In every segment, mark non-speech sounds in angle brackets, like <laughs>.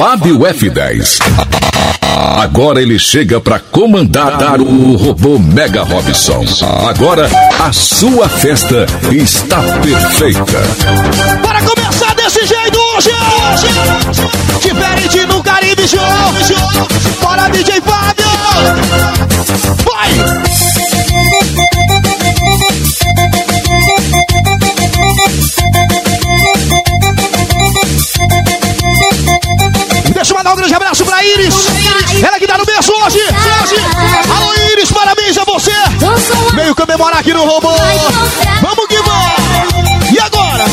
Fábio F10. Agora ele chega para comandar o robô Mega Robson. Agora a sua festa está perfeita. Para começar desse jeito hoje, diferente no Caribe Show. Bora DJ Fábio. Vai! Grande abraço pra Iris. Ela que tá no berço hoje. Alô, Iris, parabéns a você. Veio comemorar aqui no robô. Vamos que vamos. E agora?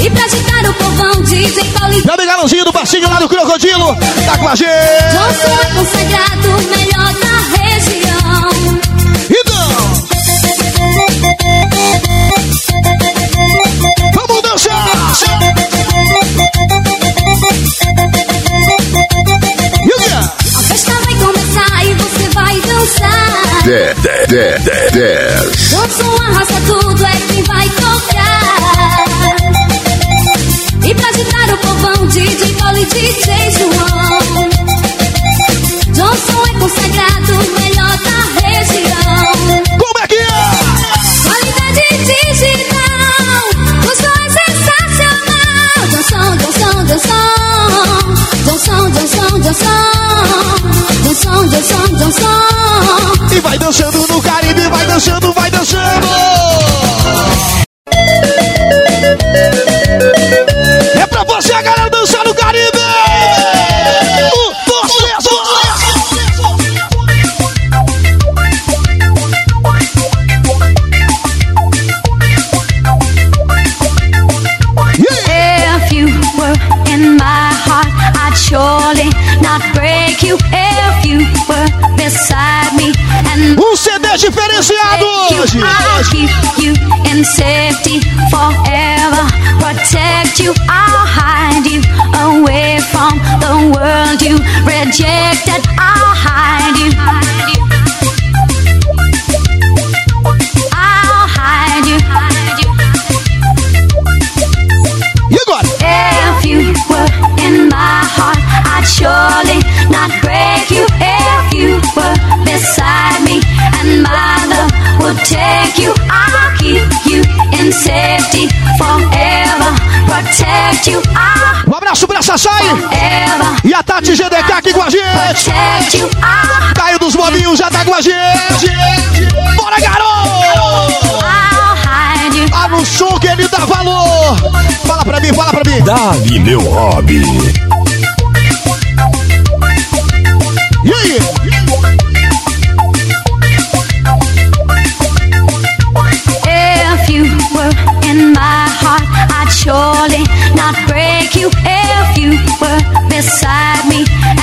E pra agitar o povão, DJ Paulinho. Meu do passinho lá do Crocodilo. Tá com a gente. É consagrado, melhor 10, 10, 10, 10. Tudo é quem vai tocar. E pra agitar o povão, Didi Paulo e DJ João. Johnson é consagrado, melhor da região. Como é que é? Qualidade digital, o som é sensacional. Johnson, Johnson, Johnson. Johnson, Johnson, Johnson. Johnson, Johnson, Johnson. E vai dançando no Caribe, vai dançando, vai dançando. Com a gente. protect you. I'll, Caio dos Bobinhos já tá com a gente. Bora, garoto! I'll hide you. Ah, no som que ele dá valor. Fala pra mim, fala pra mim. Dali, meu hobby. E aí? If you were in my heart, I'd surely not break you. If you were beside me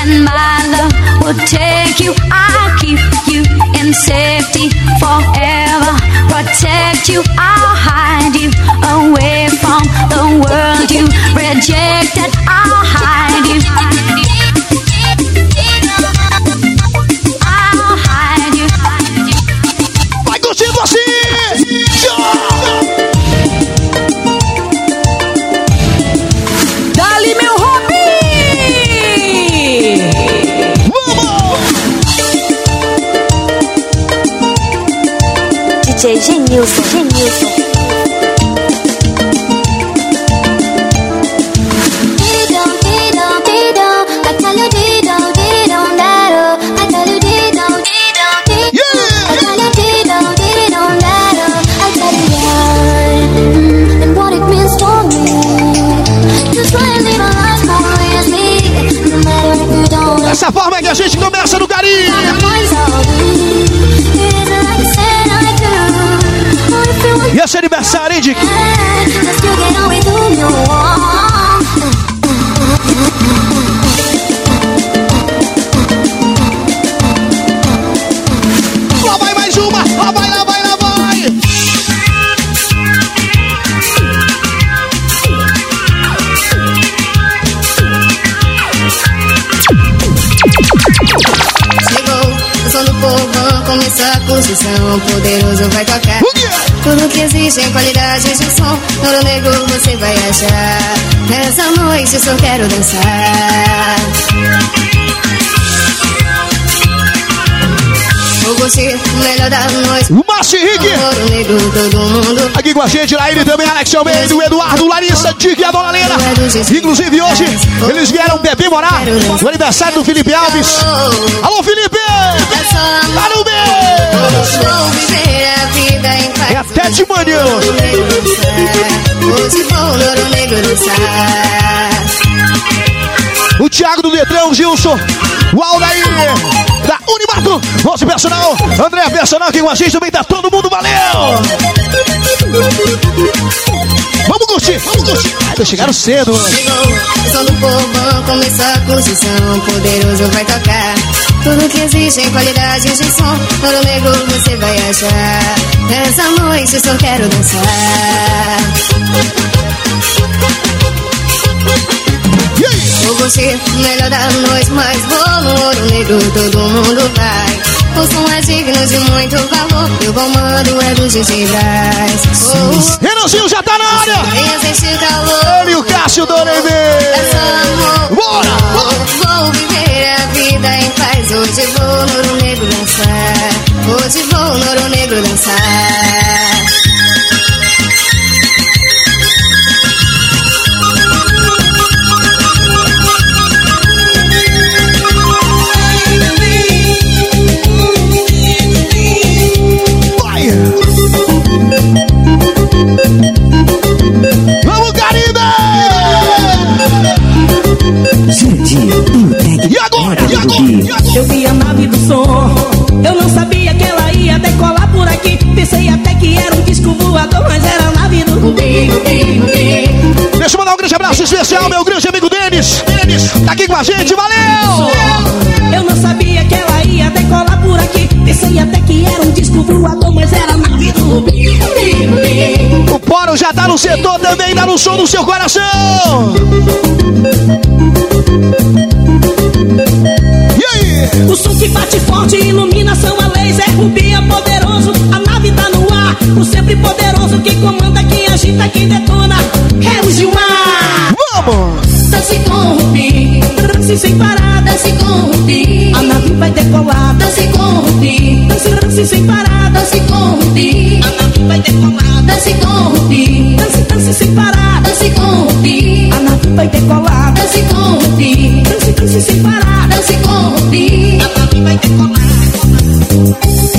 and my love will take you, I'll keep you in safety forever. Protect you, I'll hide you away from the world you rejected. DJ Genilson, Genilson. O poderoso vai tocar. O? Tudo que existe em qualidade de som, ouro negro você vai achar. Nessa noite noite só quero dançar. Vou curtir o melhor da noite. Mundo. Aqui com a gente, ele também, Alex Almeida, o Eduardo, Larissa, Dick e a Dona Lena. Inclusive hoje, eles vieram beber morar no aniversário do Felipe Alves. Alô, Felipe! Tá no meio! É até de manhã. O Thiago do Letrão, Gilson. O Aldair da Unimato. Nosso personal, André Personal aqui com a gente também. Tá todo mundo, valeu! Vamos curtir, vamos curtir. Ainda chegaram cedo. Chegou o som do povão, começou a construção. Poderoso vai tocar. Tudo que existe em qualidade de som. Ouro negro você vai achar. Essa noite só quero dançar. E? Vou curtir o melhor da noite, mas vou no ouro negro, todo mundo vai. O som é digno de muito valor, e o comando é do DJ Braz. Oh, Renanzinho já tá na área. calor. Ele e o Cássio do É Neve. amor. Bora, bora. Vou viver a vida em paz. Hoje vou no ouro negro dançar. Hoje vou no ouro negro dançar. Pensei até que era um disco voador, mas era a nave do Rubi, Rubi, Rubi. Deixa eu mandar um grande abraço especial, meu grande amigo Denis. Denis, tá aqui com a gente, valeu! Eu não sabia que ela ia decolar por aqui. Pensei até que era um disco voador, mas era a nave do Rubi. O Poro já tá no setor também, dá no som do seu coração. O som que bate forte, iluminação a laser, Rubi é poderoso, a nave tá no ar. O sempre poderoso que comanda, que agita, que detona. É o Gilmar. Vamos! Dance com Rubi, dance sem parar, dance com Rubi. A nave vai decolar, dance com Rubi. Dance, dance sem parar, dance com Rubi. A nave vai decolar, dance com Rubi. Dance, dance sem parar, dance com Rubi. A vai decolar, dance com Rubi. Dance, dance sem parar, dance com Rubi. A nave vai decolar.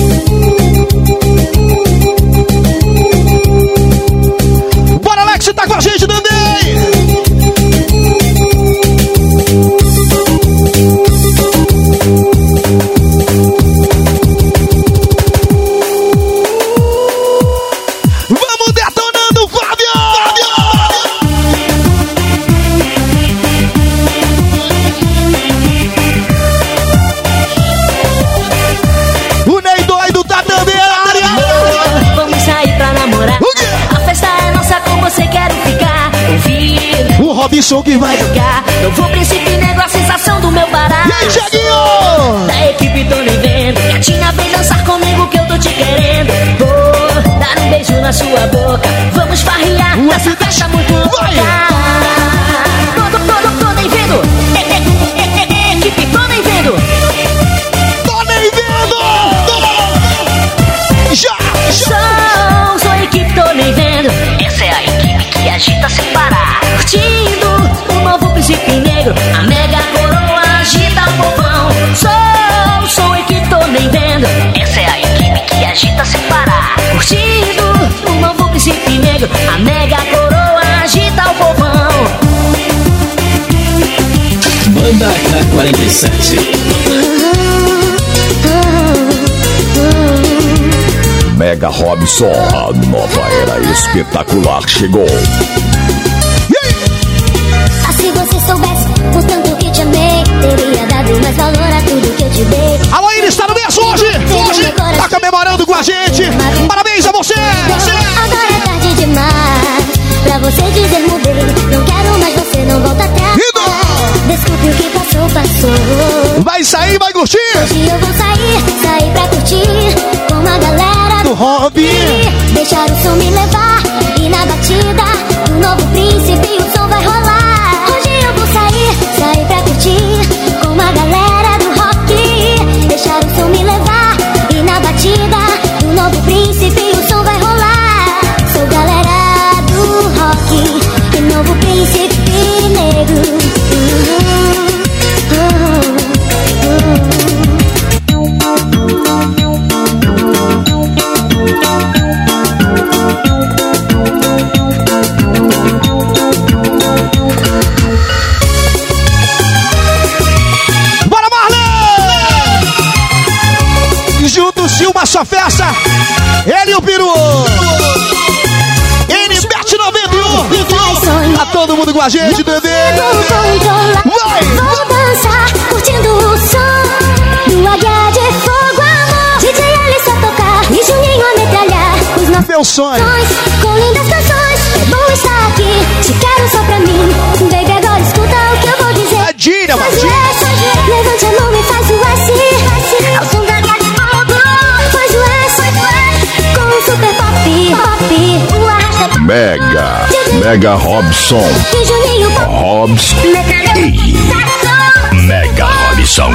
Na sua boca. Vamos farrear fita- festa muito louca. Banda K47. Mega Robson, a nova era espetacular chegou. Se você soubesse o tanto que te amei, teria dado mais valor a tudo que eu te dei. Alô, Iris, tá no mês hoje! Hoje! Tá comemorando com a gente! Parabéns a você! Você! Agora é tarde demais pra você dizer mudei. Não quero mais você, não volta atrás. Desculpe o que passou. Vai sair, vai curtir! Hoje eu vou sair, sair pra curtir com a galera Do Hobby! Deixar o som me levar e na batida do novo príncipe o som vai rolar. festa. Ele e o Peru. NBET 91. Tá todo mundo com a gente, bebê. Vai. Vou dançar, curtindo o som do águia de fogo, amor. DJ Alice a tocar e Juninho a metralhar. Os nossos Meu sonho. Com lindas canções, é bom estar aqui. Te quero só pra mim. Vem agora, escuta o que eu vou dizer. Adira, Adira. Levante Mega, Robson, e. Robs, Mega Robson.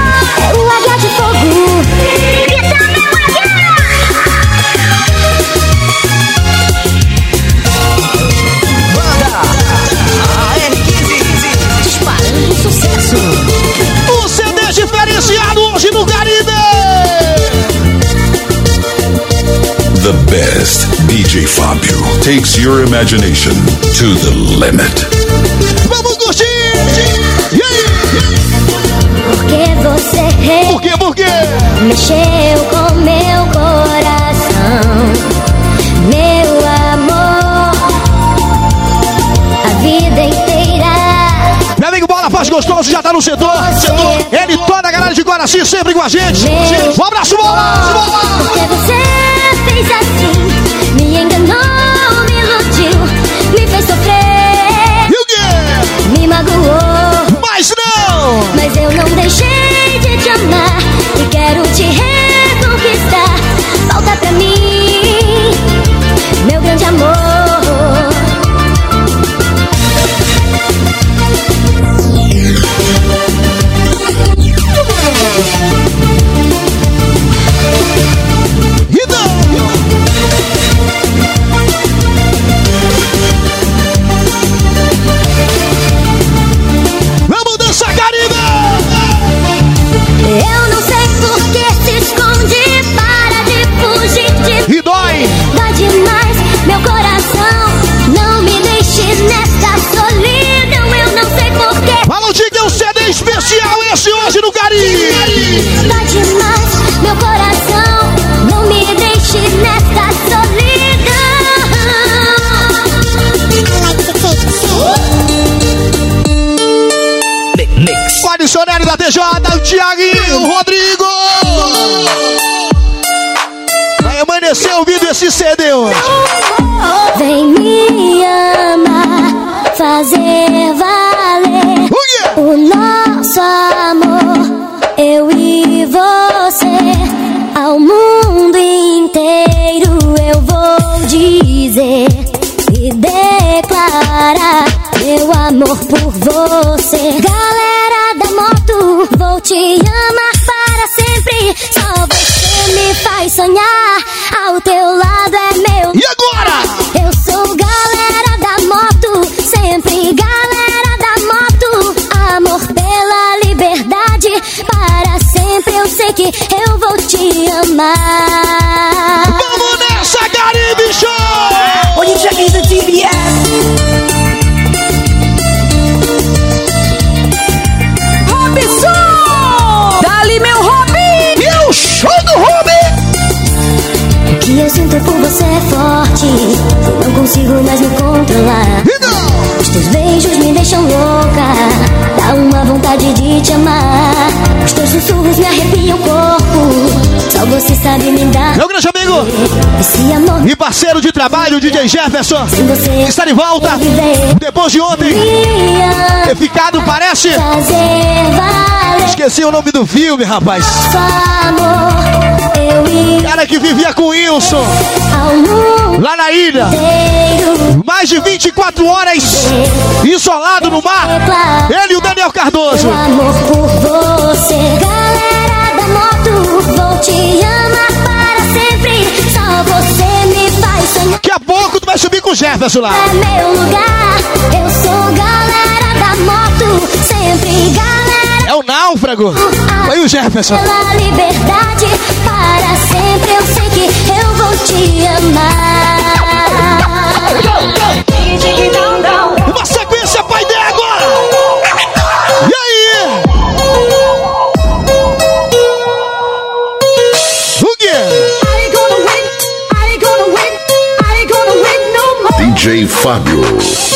O águia de fogo. Takes your imagination to the limit. Vamos curtir. E aí? Porque você Por quê? Por quê? mexeu com meu coração, meu amor, a vida inteira. Meu amigo Bola Faz Gostoso já tá no setor. setor. Ele toda a galera de Guaraci sempre com a gente. Um abraço, Bola! Porque você fez assim, me enganou, Mas eu não deixei de te amar e quero te reconquistar. Volta pra mim, meu grande amor. Esse hoje no Caribe! dói demais meu coração. Não me deixe nesta Mix. Com a dicionário da TJ, o Thiaguinho, o Rodrigo! Amor por você. Galera da moto, vou te amar para sempre. Só você me faz sonhar. Ao teu lado é meu. E agora? Eu sou galera da moto, sempre galera da moto. Amor pela liberdade, para sempre eu sei que eu vou te amar. Que eu sinto por você é forte, não consigo mais me controlar. Os teus beijos me deixam louca, dá uma vontade de te amar. Os teus sussurros me arrepiam o corpo, só você sabe me dar Meu grande amigo esse amor. e parceiro de trabalho, DJ Jefferson, Sem você está de volta eu depois de ontem ter ficado, parece. Esqueci o nome do filme, rapaz. nosso amor. Cara que vivia com o Wilson lá na ilha. Mais de 24 horas isolado no mar. Ele e o Daniel Cardoso. Meu amor por você, galera da moto, vou te amar para sempre. Só você me faz sonhar. Daqui a pouco tu vai subir com o Jefferson lá. É meu lugar. Eu sou galera da moto, sempre galera É o náufrago. Foi o Jefferson. pela liberdade. Para sempre eu sei que eu vou te amar. Uma sequência, pai d'égua. E aí? O quê? DJ Fábio.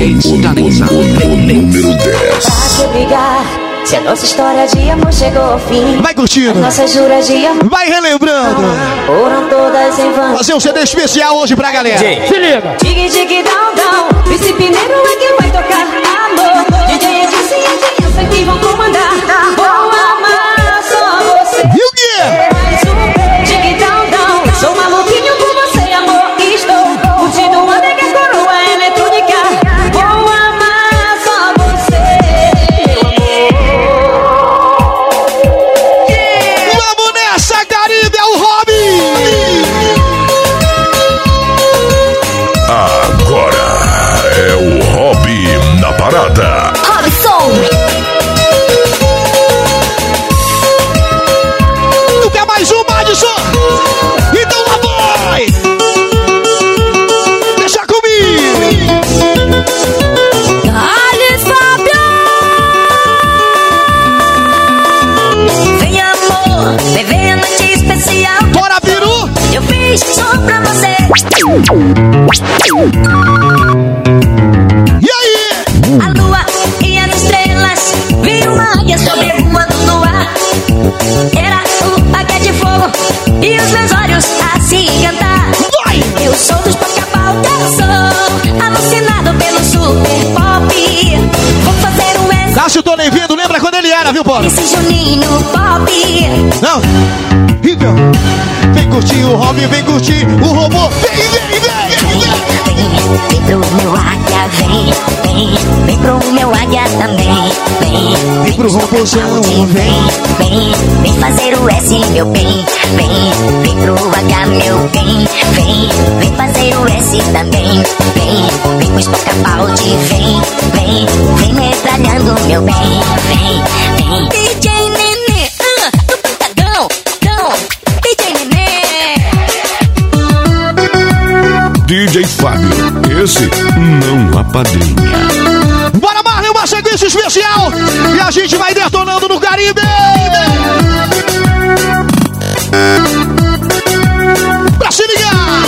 O, número 10. Pra que brigar? Se a nossa história de amor chegou ao fim. Vai curtindo. Nossas juras de amor Vai relembrando. foram todas em vão. Fazer um CD especial hoje pra galera. Se liga. Dig, dig, down, down. Príncipe negro é quem vai tocar amor. DJ Edson e a criança que vão comandar. Só pra você Viu, Paulo? Esse Juninho Pop Não. Vem curtir o Robin, vem curtir o robô. Vem, vem, vem, vem. Vem, vem pro meu águia, vem, vem, vem pro pro robôzão, vem, vem. vem, fazer o S, meu bem, vem, vem pro H, meu bem, vem, vem fazer o S também, vem, vem com espacapalde, vem, vem, vem metralhando, meu bem, vem, vem. DJ Nenê, ah, do Pentagão, Gão, DJ Nenê. DJ Fábio. Esse não apadrinha. Bora, Marley, uma sequência especial. E a gente vai detonando no Caribe. Pra se ligar.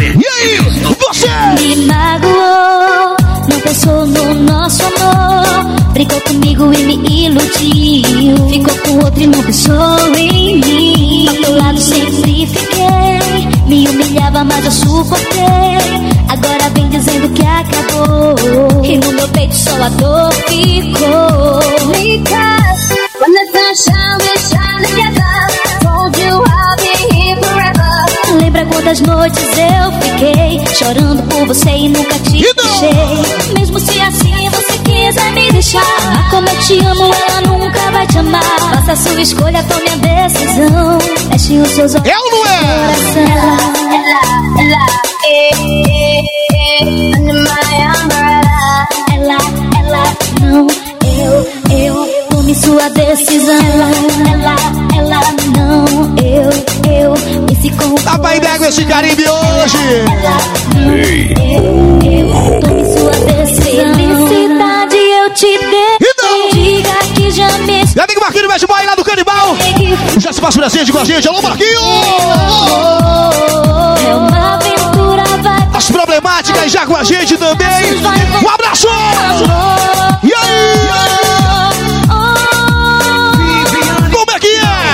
E aí, você? me magoou, não pensou no nosso amor. Brincou comigo e me iludiu. Ficou com outro e não pensou em mim. Ao teu lado sempre fiquei. Me humilhava, mas eu suportei. Agora vem dizendo que acabou. E no meu peito só a dor ficou. Because when the sunshine we shine together, told you I'll be here forever. Lembra quantas noites eu fiquei chorando por você e nunca te deixei. Mesmo se assim você quiser me deixar, mas como eu te amo, ela nunca vai te amar. Faça a sua escolha, tome a decisão. Feche os seus olhos. É ou não é? Coração. Ela, ela, eh, under my umbrella. Ela, ela, não, eu, eu, tome sua decisão. Ela, ela, ela, não, eu, eu, esse com Tá pra d'égua esse Caribe hoje. Ei, eu, eu, tome sua decisão. Felicidade eu te dei. E não? Diga que já me Meu amigo Marquinhos Bad Boy lá do Canibal. Já se faz presente com a gente. Alô, Marquinhos. É com a gente também. Um abraço. E aí? Como é que é?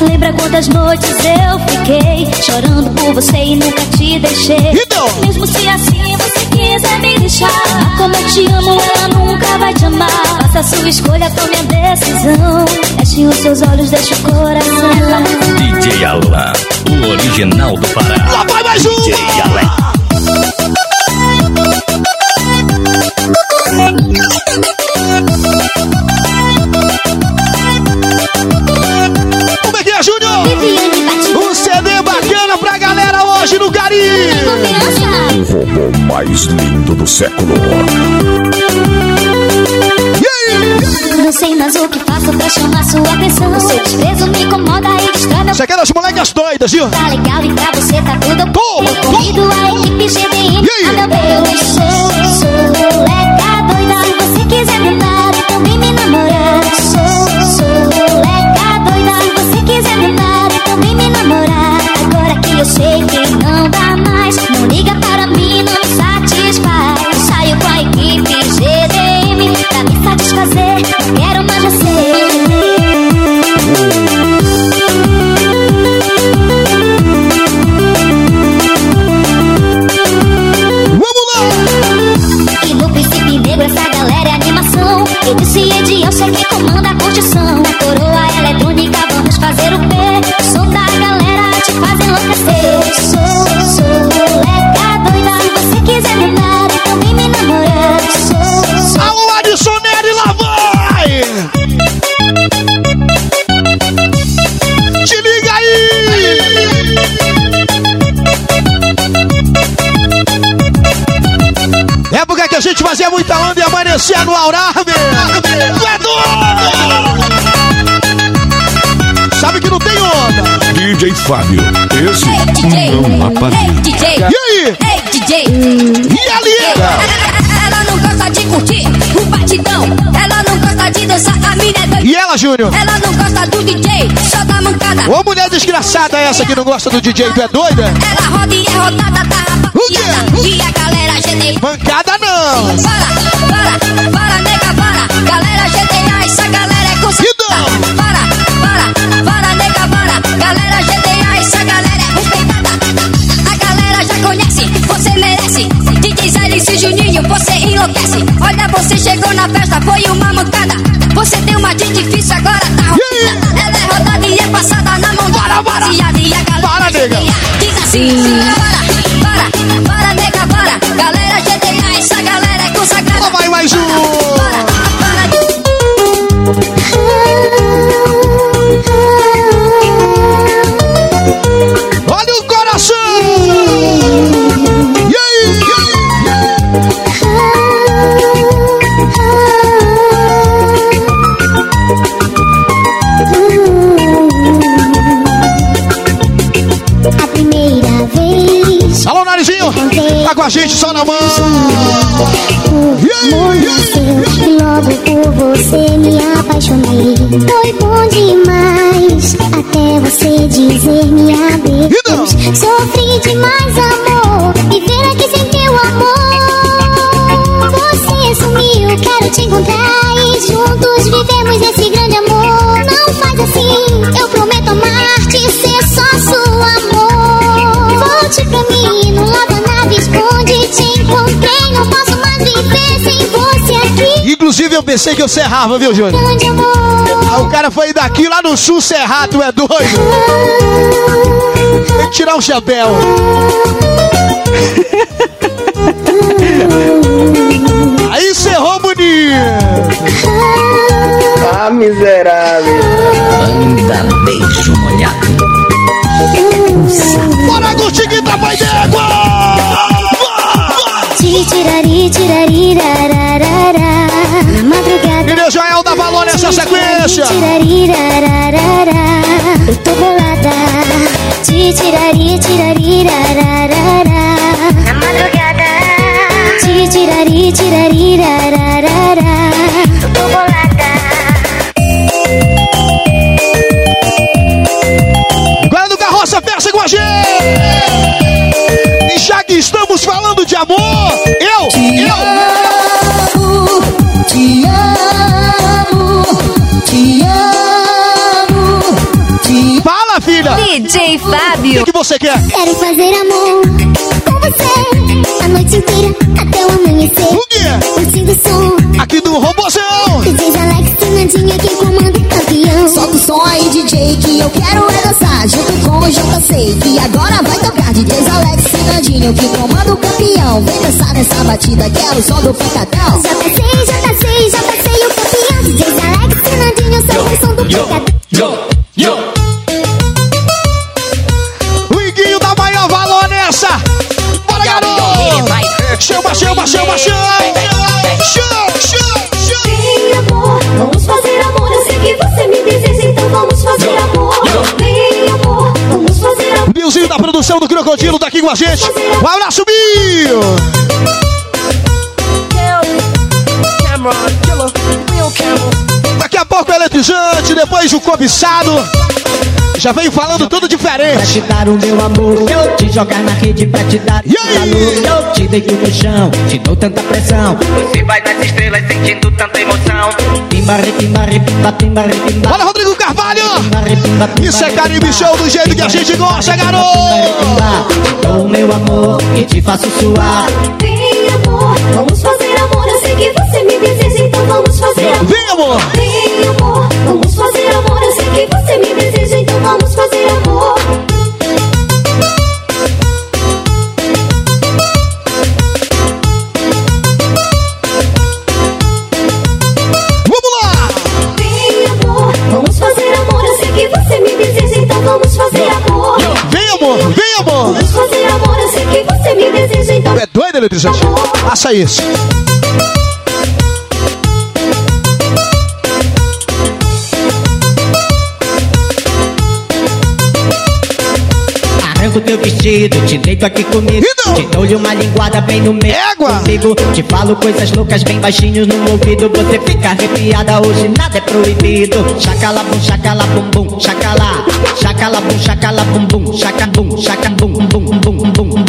Lembra quantas noites eu fiquei chorando por você e nunca te deixei. Então. Mesmo se assim você quiser me deixar, como eu te amo, ela nunca vai te amar. Faça sua escolha, tome a decisão. Os seus olhos, deixa o coração. DJ Alan, o original do Pará. Lá vai mais um. DJ Alan. Como é que é, Júnior? Um CD bacana pra galera hoje no Caribe. confiança. o robô mais lindo do século. Não sei mais o que faço pra chamar sua atenção. O seu desprezo me incomoda e destrava. Isso aqui é das molecas doidas, viu? Tá legal e pra você tá tudo bom. Convido a equipe GDM. E aí? Então eu sou, sou moleca doida. Se você quiser me dar e também me namorar. Sou, sou moleca doida. Se você quiser me dar e também me namorar. Agora que eu sei que Fábio, esse não DJ. E aí? E ali? Ela não gosta de curtir o batidão. Ela não gosta de dançar, a mina é doida. E ela, Júnior? Ela não gosta do DJ, só da mancada. Ô mulher desgraçada essa que não gosta do DJ, tu é doida? Ela roda e é rodada, tá rapaziada. E a galera GDI. Mancada não! Para, você chegou na festa, foi uma mancada. Você tem uma de difícil, agora tá rodada. Ela é rodada e é passada na mão da rapaziada. E a galera Para, nega. Diz assim: Narizinho! Tá com a gente só na mão! Nasceu logo por você me apaixonei. Foi bom demais até você dizer me adeus. Sofri demais, amor, viver aqui sem teu amor. Você sumiu, quero te encontrar e juntos vivemos esse grande amor. Não faz assim, eu prometo amar-te, ser. Volte pra mim, no lado da nave, esconde, te encontrei, não posso mais viver sem você aqui. Inclusive eu pensei que eu serrava, viu, Júnior? Grande amor. Ah, o cara foi daqui lá no sul serrar, tu é doido? Tem que tirar o chapéu. <laughs> Aí cerrou bonito. Ah, miserável. Ainda beijo molhado. Bora, Gustiguita, vai d'égua! Ti tirari, tirari, rararara. Na madrugada. Menino Joel dá valor nessa sequência. Tirari, rararara. Eu tô bolada. Ti tirari, tirari, rararara. Na madrugada. Ti tirari, tirari, rararara. E já que estamos falando de amor, eu, eu, Te amo, te amo, te fala, filha! DJ O Fábio. que, que você quer? Quero fazer amor com você a noite inteira até o amanhecer. O quê? Curtindo o som. Aqui do Robozão! DJs Alex e Nandinha quem comanda som aí, DJ, que eu quero é dançar junto com o JC. E agora vai tocar DJs Alex e Nandinho, que comanda o campeão. Vem dançar nessa batida, que é o som do pancadão. JC, JC, JC o campeão. DJs Alex e Nandinho são o som do pecadão. Produção do Crocodilo tá aqui com a gente. Um abraço, Bill! Daqui a pouco é eletrizante, depois o cobiçado. Já veio falando tudo Pra diferente. te dar o meu amor, eu te jogar na rede pra te dar E aí? Eu te no chão, te dou tanta pressão. Você vai nas estrelas sentindo tanta emoção. Pimba, pimba, Rodrigo Carvalho! Isso é Caribe. Show do jeito que a gente gosta, garoto! O meu amor e te faço suar. Vem amor, vamos fazer amor. Eu sei que você me deseja, então vamos fazer amor. Vem, amor! Vem amor, vamos fazer amor. Eu sei que você me deseja, então vamos fazer amor. eletrizante. Faça isso. Arranco teu vestido, te deito aqui comigo. Te dou-lhe uma linguada bem no meio. Égua. Comigo. Te falo coisas loucas bem baixinho no ouvido. Você fica arrepiada, hoje nada é proibido. Chacala bum, chacala bum bum, chacala. Chacala bum, chacala bum bum, chacabum, chacabum, bum bum bum bum.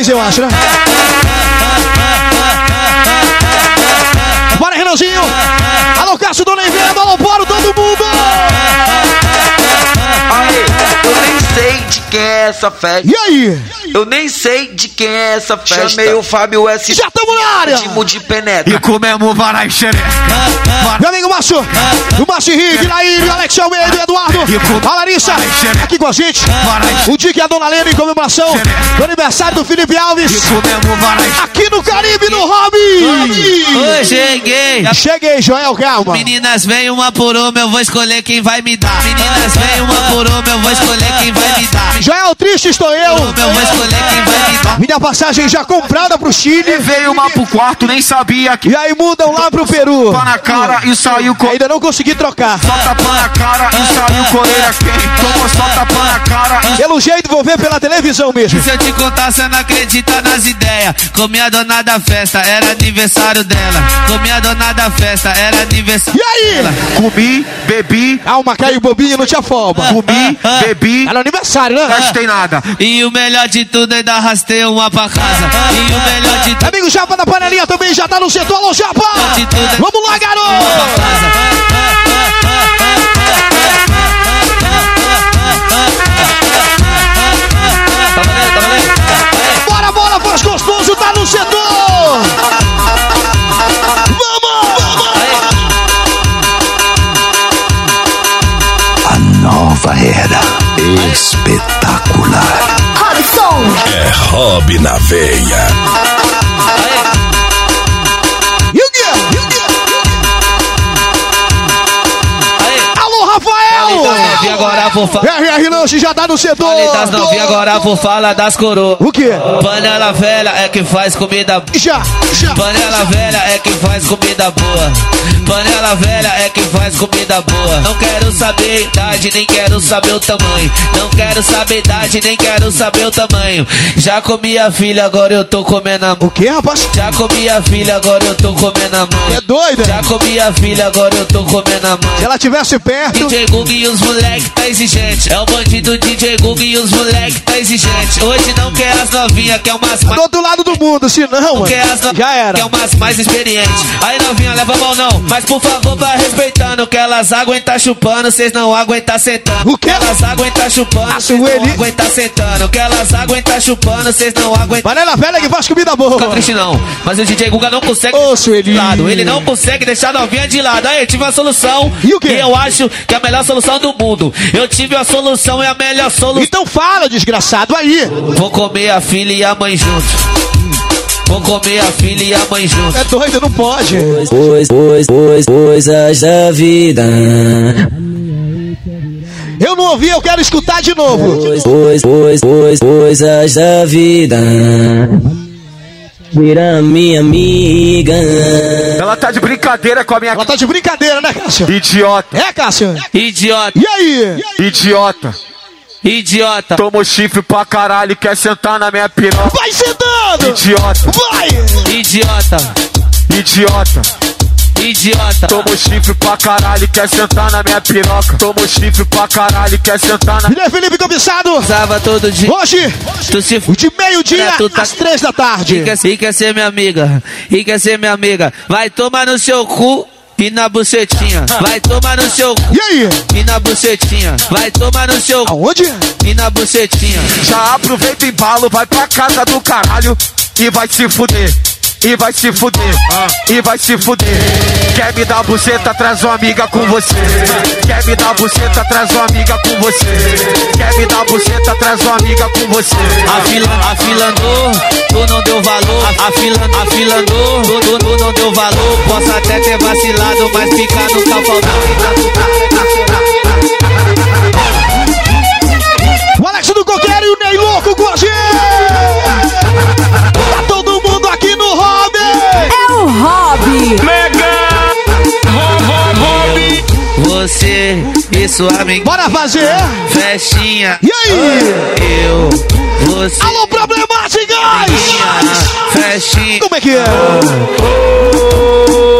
Três, eu acho, né? Bora, Renanzinho! Alô, Cássio, Dona Iveta, alô, Boro, todo mundo! Eu nem sei de quem é essa festa. E aí? Eu nem sei de quem é essa festa. Chamei o Fábio S. Já tamo Timo de penetra. E comemos varai xereca. Meu amigo Márcio, o Márcio Henrique, Laírio, Alex Almeida, e Eduardo, a Larissa, aqui com a gente. O Dick e a Dona Lena em comemoração do aniversário do Felipe Alves. Aqui no Caribe, no Hobby. Oi, cheguei. Cheguei, Joel, calma. Meninas, vem uma por uma, eu vou escolher quem vai me dar. Meninas, vem uma por uma, eu vou escolher quem vai me dar. Joel, triste estou eu. Eu vou escolher quem vai me dar. Minha passagem já comprada pro Chile. Veio uma pro quarto, nem sabia que. E aí mudam lá pro Peru. Tapa na cara e saiu com. Ainda não consegui trocar. Só tapa na cara e saiu coreia quente. Tomou só tapa na cara e. Pelo jeito, vou ver pela televisão mesmo. Se eu te contar, você não acredita nas ideias. Comi a dona da festa, era aniversário dela. Comi a dona da festa, era aniversário E aí? dela. Comi, bebi, Calma, caiu bobinho, não te afoba. comi, bebi, Era aniversário, né? gastei nada. E o melhor de tudo, ainda arrastei uma pra casa. E o melhor de tudo, Amigo Japa da panelinha também já tá no setor. Alô, Japa! Vamos lá, garoto! Bora, bola, faz gostoso, tá no setor! Vamos! A nova era espetacular. Robson, É hobby na veia. Novinhas, agora vou falar. RR Lanche já tá no setor! Falei das novinhas, agora vou falar das coroas. O quê? Panela velha é que faz comida Já, já. Panela velha é que faz comida boa. Panela velha é que faz comida boa. Não quero saber a idade, nem quero saber o tamanho. Não quero saber a idade, nem quero saber o tamanho. Já comi a filha, agora eu tô comendo a O mãe. quê, rapaz? Já comi a filha, agora eu tô comendo a mãe. É doida? Já comi a filha, agora eu tô comendo a Se mãe. ela tivesse perto, DJ Gug e os moleque tá exigente. É o bandido DJ Gug e os moleque tá exigente. Hoje não quer as novinhas, quer umas do outro lado do mundo, se não, mano, quer as no... já era. Quer umas mais experientes. Aí novinha, leva a mão não. Mas por favor, vai respeitando. Que elas aguentam chupando, vocês não aguentam sentando. O? Que elas aguentam chupando, A vocês não aguentam sentando. Que elas aguentam chupando, vocês não aguentam. Panela velha que faz comida boa. Fica triste não, mas o DJ Guga não consegue Ô, Sueli. de lado. Ele não consegue deixar a novinha de lado. Aí, eu tive uma solução. E o quê? eu acho que é a melhor solução do mundo. Eu tive a solução, é a melhor solução. Então fala, desgraçado, aí. Vou comer a filha e a mãe junto. Vou comer a filha e a mãe junto. É doido, não pode. Pois, pois, pois, coisas da vida. Eu não ouvi, eu quero escutar de novo. Pois, pois, pois, pois, coisas da vida. Vira minha amiga. Ela tá de brincadeira com a minha Ela tá de brincadeira, né, Cássio? idiota. É, Cássio? Idiota, E aí? Idiota. Idiota. Tomou chifre pra caralho e quer sentar na minha piroca. Vai sentando! Idiota. Vai! Idiota, Idiota. idiota. Tomou chifre pra caralho e quer sentar na minha piroca. Tomou chifre pra caralho e quer sentar na. Guilherme Felipe Cobiçado. Usava todo dia. Hoje, Tu se de meio-dia É, tu tá- às três da tarde. E quer, e quer ser minha amiga. E quer ser minha amiga. Vai tomar no seu cu. E na bucetinha, vai tomar no seu. E aí? E na bucetinha, vai tomar no seu. Aonde? E na bucetinha. Já aproveita o embalo, vai pra casa do caralho e vai se fuder. E vai se fuder, e vai se fuder. Quer me dar buceta, traz uma amiga com você. Quer me dar buceta, traz uma amiga com você. Quer me dar buceta, traz uma amiga com você. Afila, afilandou, tu não deu valor. Afila, afilandou, tu, tu, tu não deu valor. Posso até ter vacilado, mas ficar no calfaldão. O Alex do Coqueiro e o Ney Louco com Você e sua amiga. Bora fazer! Festinha. E aí? Eu, você. Alô, problemáticas! Festinha. Como é que é? Do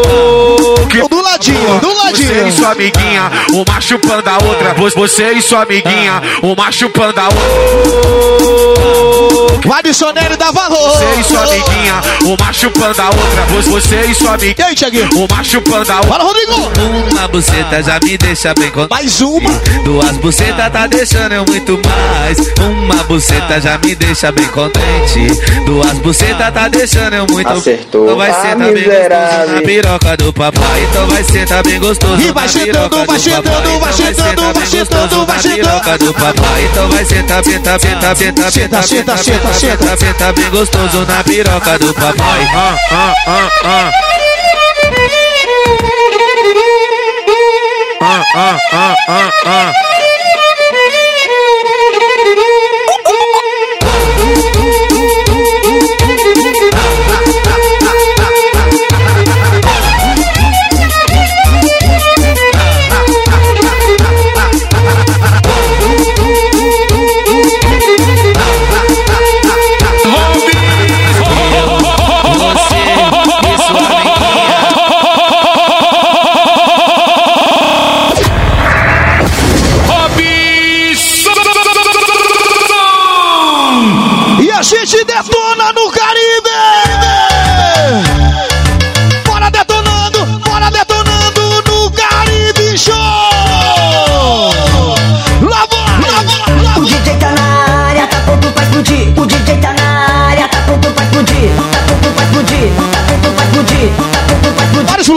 ladinho, do Você e ladinho! sua amiguinha, uma chupando a outra. Você e sua amiguinha, uma chupando a outra. O Adissonelli dá valor! Você e sua amiguinha, uma chupando a outra. Você e sua E amiguinha, aí, Thiaguinho? uma chupando a outra. Fala, Rodrigo! Uma buceta já me deixa bem contente. Mais uma! Duas bucetas tá deixando eu muito mais. Uma buceta já me deixa bem contente. Duas bucetas tá deixando eu muito Acertou. Então vai Ah, bem miserável. gostoso na piroca do papai. Então vai sentar bem gostoso. E vai sentando, piroca vai do sentando, papai. vai Então sentando, vai sentando, gostoso vai sentando. do papai. Então vai sentar, sentar, Senta, sentar, senta, senta, senta. sentar, sentar bem gostoso na piroca do papai. Ah, ah, ah, ah. Ah, ah, ah, ah, ah.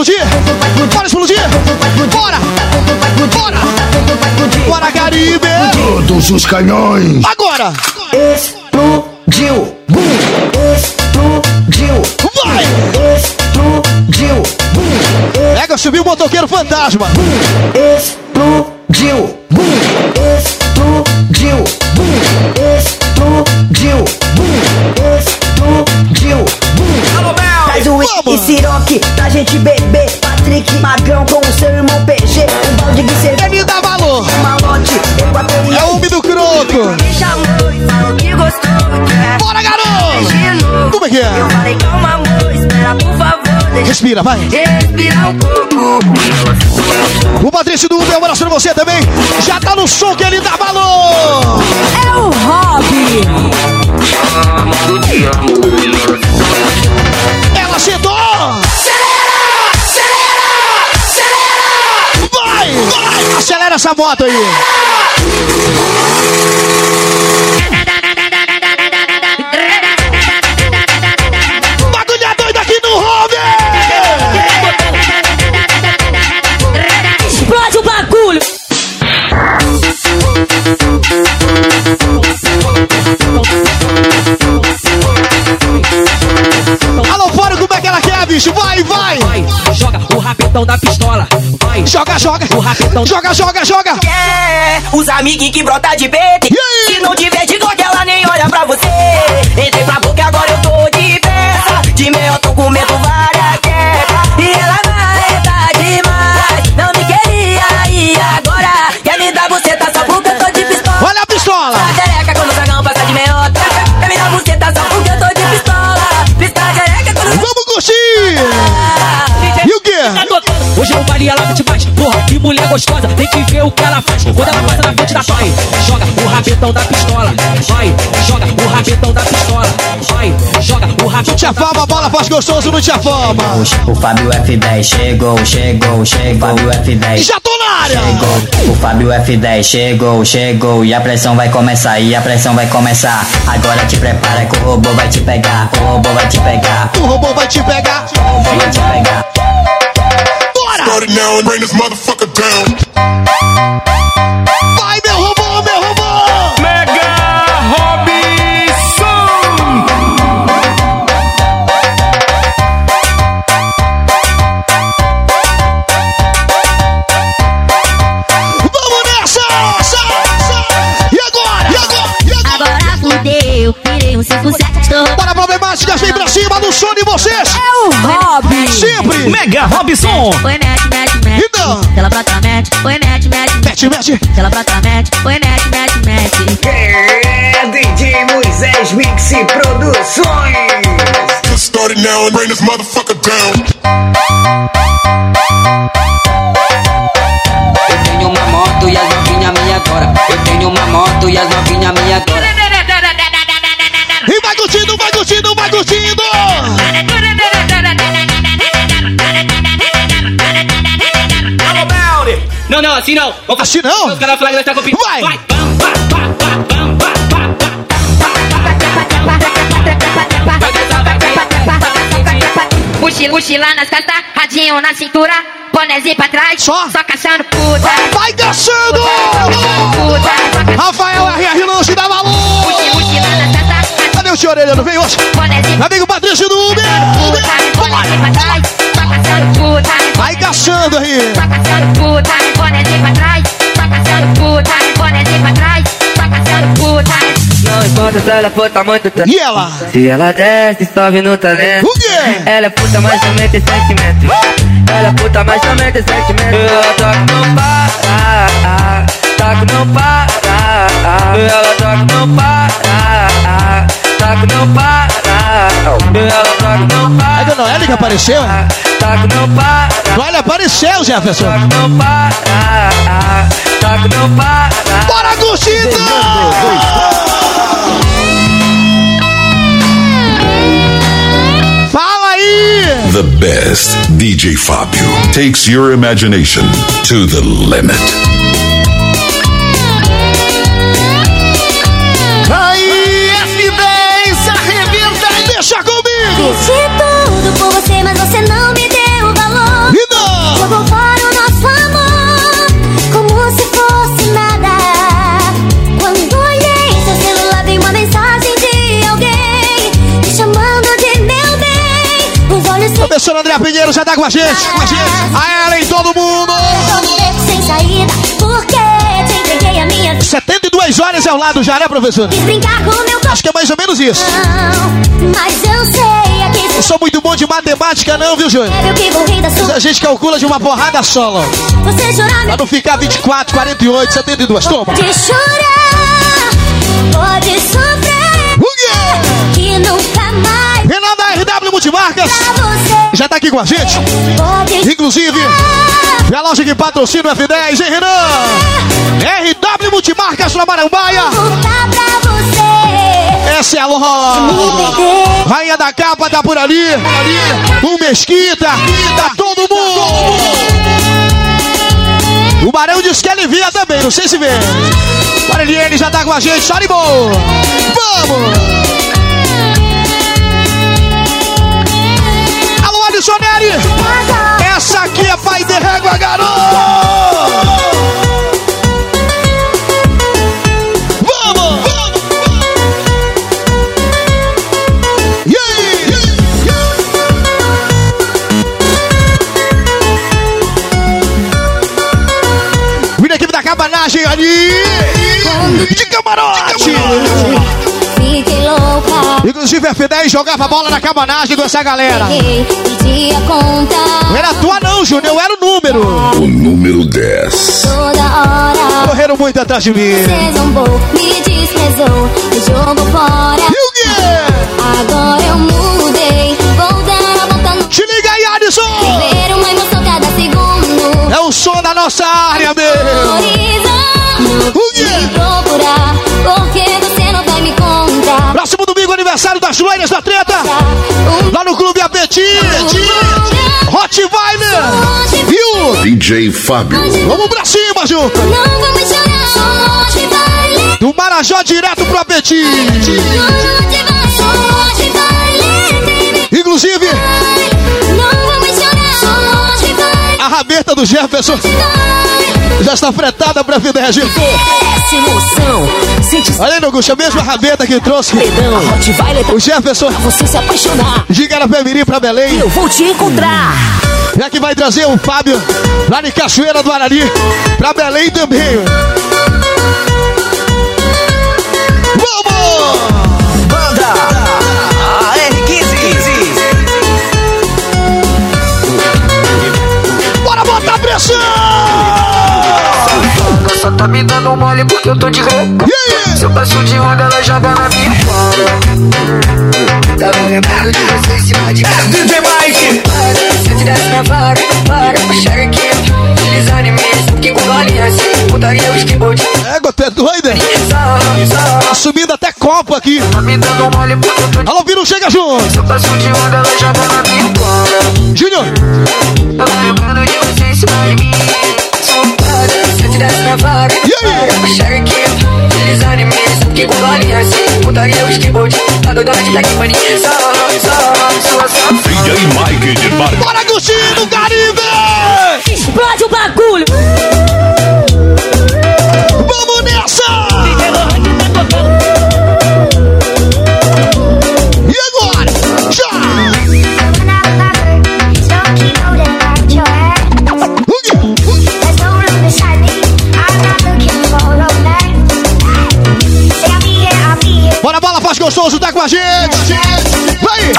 Explodir. Bora explodir! Bora explodir! Bora! Bora! Caribe! Todos os canhões. Agora! Explodiu. Bum. Explodiu. Vai! Explodiu. Bum. Pega, subiu o motoqueiro fantasma! Explodiu. Bum. Respira, vai! respirar um pouco. O Patrício do Uber, um abraço pra você também! Já tá no som que ele dá valor! É o Hobby! Ela sentou! Acelera! Acelera! Acelera! Vai! Vai! Acelera essa moto aí! Bagulho rapetão da pistola. Vai, Joga, joga! o rapetão. Joga, joga, joga! É, os amiguinhos que brota de peito. Se não tiver de glock, gostosa, tem que ver o que ela faz. Quando ela passa na frente da vai, joga o rabetão da pistola. Vai, joga o rabetão da pistola. Vai, joga o rabetão. Tia Fama, bola faz gostoso no Tia Fama. O Fábio F10 chegou, chegou, chegou. Fábio F10. Já tô na área! Chegou. O Fábio F10 chegou, chegou. E a pressão vai começar, e a pressão vai começar. Agora te prepara que o robô vai te pegar. O robô vai te pegar. O robô vai te pegar. O robô vai te pegar. Start it now and bring this motherfucker down. Vai, meu robô, meu robô! Mega Robson! Vamos nessa! E agora? E agora? E agora? Agora fudeu, virei um 57 tô. Bora, problemáticas, vem pra cima do som de vocês! É o Rob. Sempre! Mega Robson! Oi, mete, mete, mete. Então. Se ela brota, mete. Oi, mete, mete, mete. Mete! Se ela brota, mete. Oi, mete, mete, mete. É DJ Moisés Mix Produções. Just start it now and bring this motherfucker down. Eu tenho uma moto e as novinha minha agora. Eu tenho uma moto e as novinha minha agora. E vai curtindo, vai curtindo, vai curtindo! Não, não, assim não. Vamos Assim não? Os caras flagram tá com o Vai! Vai! Mochila, mochila nas costas, radinho na cintura, bonézinho pra trás, Só? só caçando puta. Vai caçando! Puta, Rafael RR Lanche da Valor! O tio Orelha? Não veio hoje? amigo Patrício do Uber! puta, puta. Vai caçando aí! Só caçando puta, bonézinho pra trás, só caçando puta, bonézinho pra trás, só caçando puta. Não importa se ela for tá muito E ela? Se ela desce, sobe no talento. O quê? Ela é puta, mas também tem sentimento. Ela é puta, mas também tem sentimento. Ela toca não para, toca não para. Ela toca não para, toca não para. Ela toca não para. É Dona Noelle que apareceu? Toca não para, Olha, apareceu, Jefferson! toca não para, toca não para. Bora curtindo! Fala aí! The best DJ Fábio takes your imagination to the limit. Fiz de tudo por você, mas você não me deu valor. E não! Jogou fora o nosso amor, como se fosse nada. Quando olhei seu celular, vi uma mensagem de alguém me chamando de meu bem. Os olhos se Professora André Pinheiro já tá com a gente, com a gente. A Ellen, todo mundo! Tô no beco sem saída, porque te 72 horas ao lado já, né, professor? Acho que é mais ou menos isso. Não sou muito bom de matemática, não, viu, Júnior? Mas a gente calcula de uma porrada só, ó. Pra não ficar 24, 48, 72. Toma! Pode chorar, pode sofrer, que nunca mais Renan da RW Multimarcas já tá aqui com a gente. Inclusive, é a loja que patrocina o F10, hein, Renan? RW Multimarcas na Marambaia. Essa é a loja. Rainha da capa tá por ali. O Mesquita. Tá todo mundo. O Barão disse que ele via também, não sei se vê. Mariliene já tá com a gente, tá de boa. Vamos! Alô, Alisson Neri! Essa aqui é pai de régua, garoto! Cabanagem ali! De camarote! Fiquei louca. Inclusive, F10 jogava bola na cabanagem com essa galera. Não era tua não, Júnior, eu era o número. O número 10. Toda hora. Correram muito atrás de mim. Você zombou, me desprezou, me jogou fora. E o quê? Agora eu mudei, vou dar a volta no Te liga aí, Alisson! Viver uma emoção cada segundo. É o som da nossa área, meu. O aniversário das joelhas da treta. Lá no Clube Apetit. Hot Vibe. Viu? DJ Fábio. Vamos pra cima, Ju. Do Marajó direto pro Apetit. Inclusive a rabeta do Jefferson já está fretada pra Fidege. Essa emoção. Sente Olha aí, Nogucha, a mesma rabeta que trouxe tá o Jefferson você se apaixonar. de Garapé-Mirim pra Belém. Eu vou te encontrar. Já que vai trazer o Fábio lá de Cachoeira do Arari pra Belém também. Vamos! Tá me dando mole porque eu tô de roupa. Se eu passo de onda, ela joga na minha cara. Tava lembrado de você em cima de casa. DJ Mike. Se eu te desse minha vara, para, puxar aqui. Mim, sabe que com bolinha assim. Putaria, o skateboard. É, tu é hein? Tá subindo até copo aqui. Tá me dando mole porque eu tô de Alô, Viro, chega junto. Se eu passo de onda, ela joga na minha cara. Júnior, Tava lembrando de você em cima de mim tivesse na vaga. Sherry aqui, eles animes. Que gole assim, putaria os keyboard. Tá doidona de tech mania. Só, só, sua, só. e Mike de Barba. Bora, Gustino Garibe! Explode o bagulho! gostoso tá com a gente. Vai!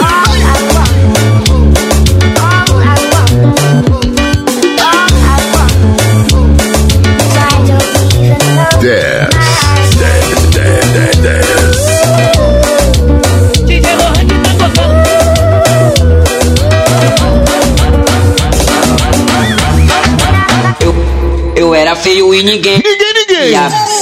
Eu, eu era feio e ninguém.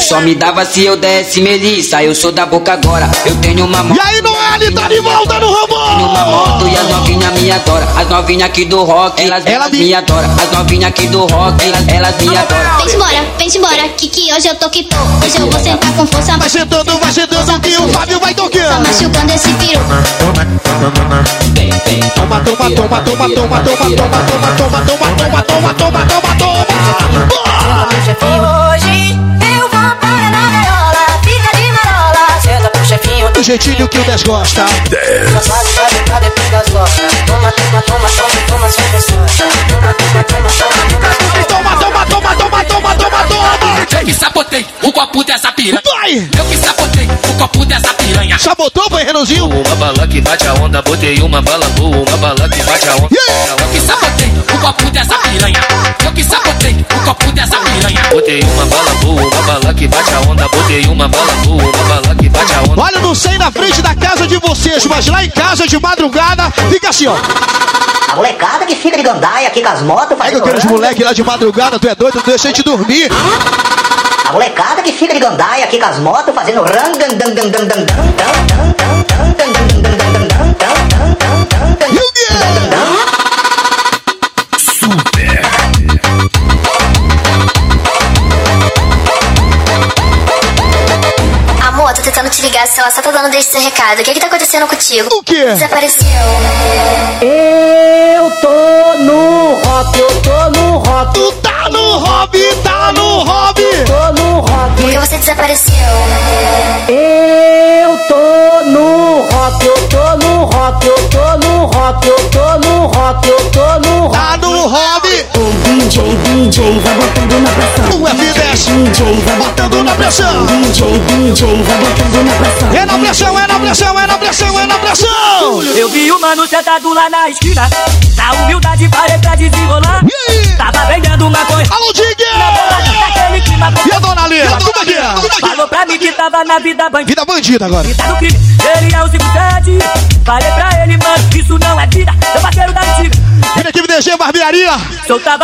Só me dava se eu desse melissa. Eu sou da boca agora. Eu tenho uma moto. E aí, Noelle, tá de volta no Tenho uma robô! moto e as novinhas me adoram. As novinhas aqui do rock, elas, elas me adoram. As novinhas aqui do rock, elas, elas me adoram. Vem embora, vem embora, que que hoje eu tô que tô. Hoje eu vou sentar com força, Vai sentando, vai sentando que o Fábio vai Só tocando. machucando esse piru. Toma, toma, toma, toma, toma, toma, toma, toma, toma, toma, toma, toma, toma, toma, toma, toma. Hoje Do jeitinho que o 10 gosta. Só sabe fazer pra depois das costas. Toma, toma, toma, toma, toma. Toma, toma, toma, toma, Toma, toma, toma, toma, toma, toma, toma. Eu que sabotei o copo dessa piranha. Vai! Eu que sabotei o copo dessa piranha. Sabotou, foi Renanzinho? Uma bala que bate a onda, botei uma bala boa, uma bala que bate a onda. Eu que sabotei copo dessa piranha. Eu que sabotei o copo dessa piranha. Botei uma bala boa, uma bala que bate a onda, botei uma bala boa, uma bala que bate a onda. Olha, eu não sei na frente da casa de vocês, mas lá em casa de madrugada fica assim, ó. A molecada que fica de gandaia aqui com as motos Pega fazendo aqueles ranga. moleque lá de madrugada, tu é doido, não deixa a gente dormir. A molecada que fica de gandaia aqui com as motos fazendo ranga. dan, dan, dan, dan, dan, dan, dan, dan, dan, dan, dan, dan, dan, dan, dan, dan, dan, lá, só tô dando desse recado. O que que tá acontecendo contigo? O quê? Desapareceu. Eu tô no rock, eu tô no rock. Tu tá no hobby, tá no hobby. Tô no rock. Por que você desapareceu? Eu tô no rock, eu tô no rock, eu tô no rock, eu tô no rock, eu tô no rock. Tá no hobby. DJ, DJ, vai botando na pressão. O F10 DJ, vai botando na pressão. DJ, DJ, vai botando na pressão. É na pressão, é na pressão, é na pressão, é na pressão. Eu vi o mano sentado lá na esquina. Na humildade parei pra desenrolar. Tava vendendo maconha. Alô, Dig! Naquele clima. E a dona Lena, como é que é? Como é que Falou pra mim que tava na vida bandida. Vida bandida agora. Tá no crime, ele é o 57. Falei pra ele, mano, isso não é vida. Meu parceiro da antiga. E na equipe DG Barbearia.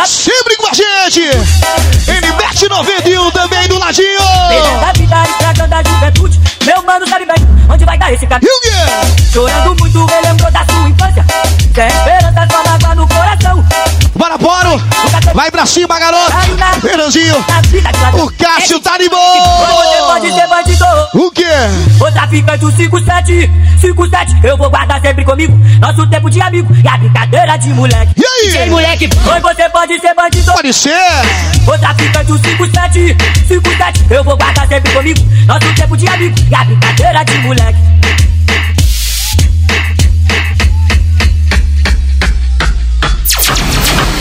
Sempre com a gente. NBET 91 também do ladinho. Da vida estragando a juventude. Meu mano sabe bem onde vai dar esse caminho. E o quê? Chorando muito, relembrou da sua infância. Sem esperança, só mágoa no coração. Bora, Boro. Vai pra cima, garoto. Fernandinho. O Cássio tá de boa. O quê? O traficante o 57, 57, eu vou guardar sempre comigo. Nosso tempo de amigo e a brincadeira de moleque. E aí? Ei, moleque, oi, você pode ser bandido. Pode ser. O traficante o 57, 57, eu vou guardar sempre comigo. Nosso tempo de amigo e a brincadeira de moleque.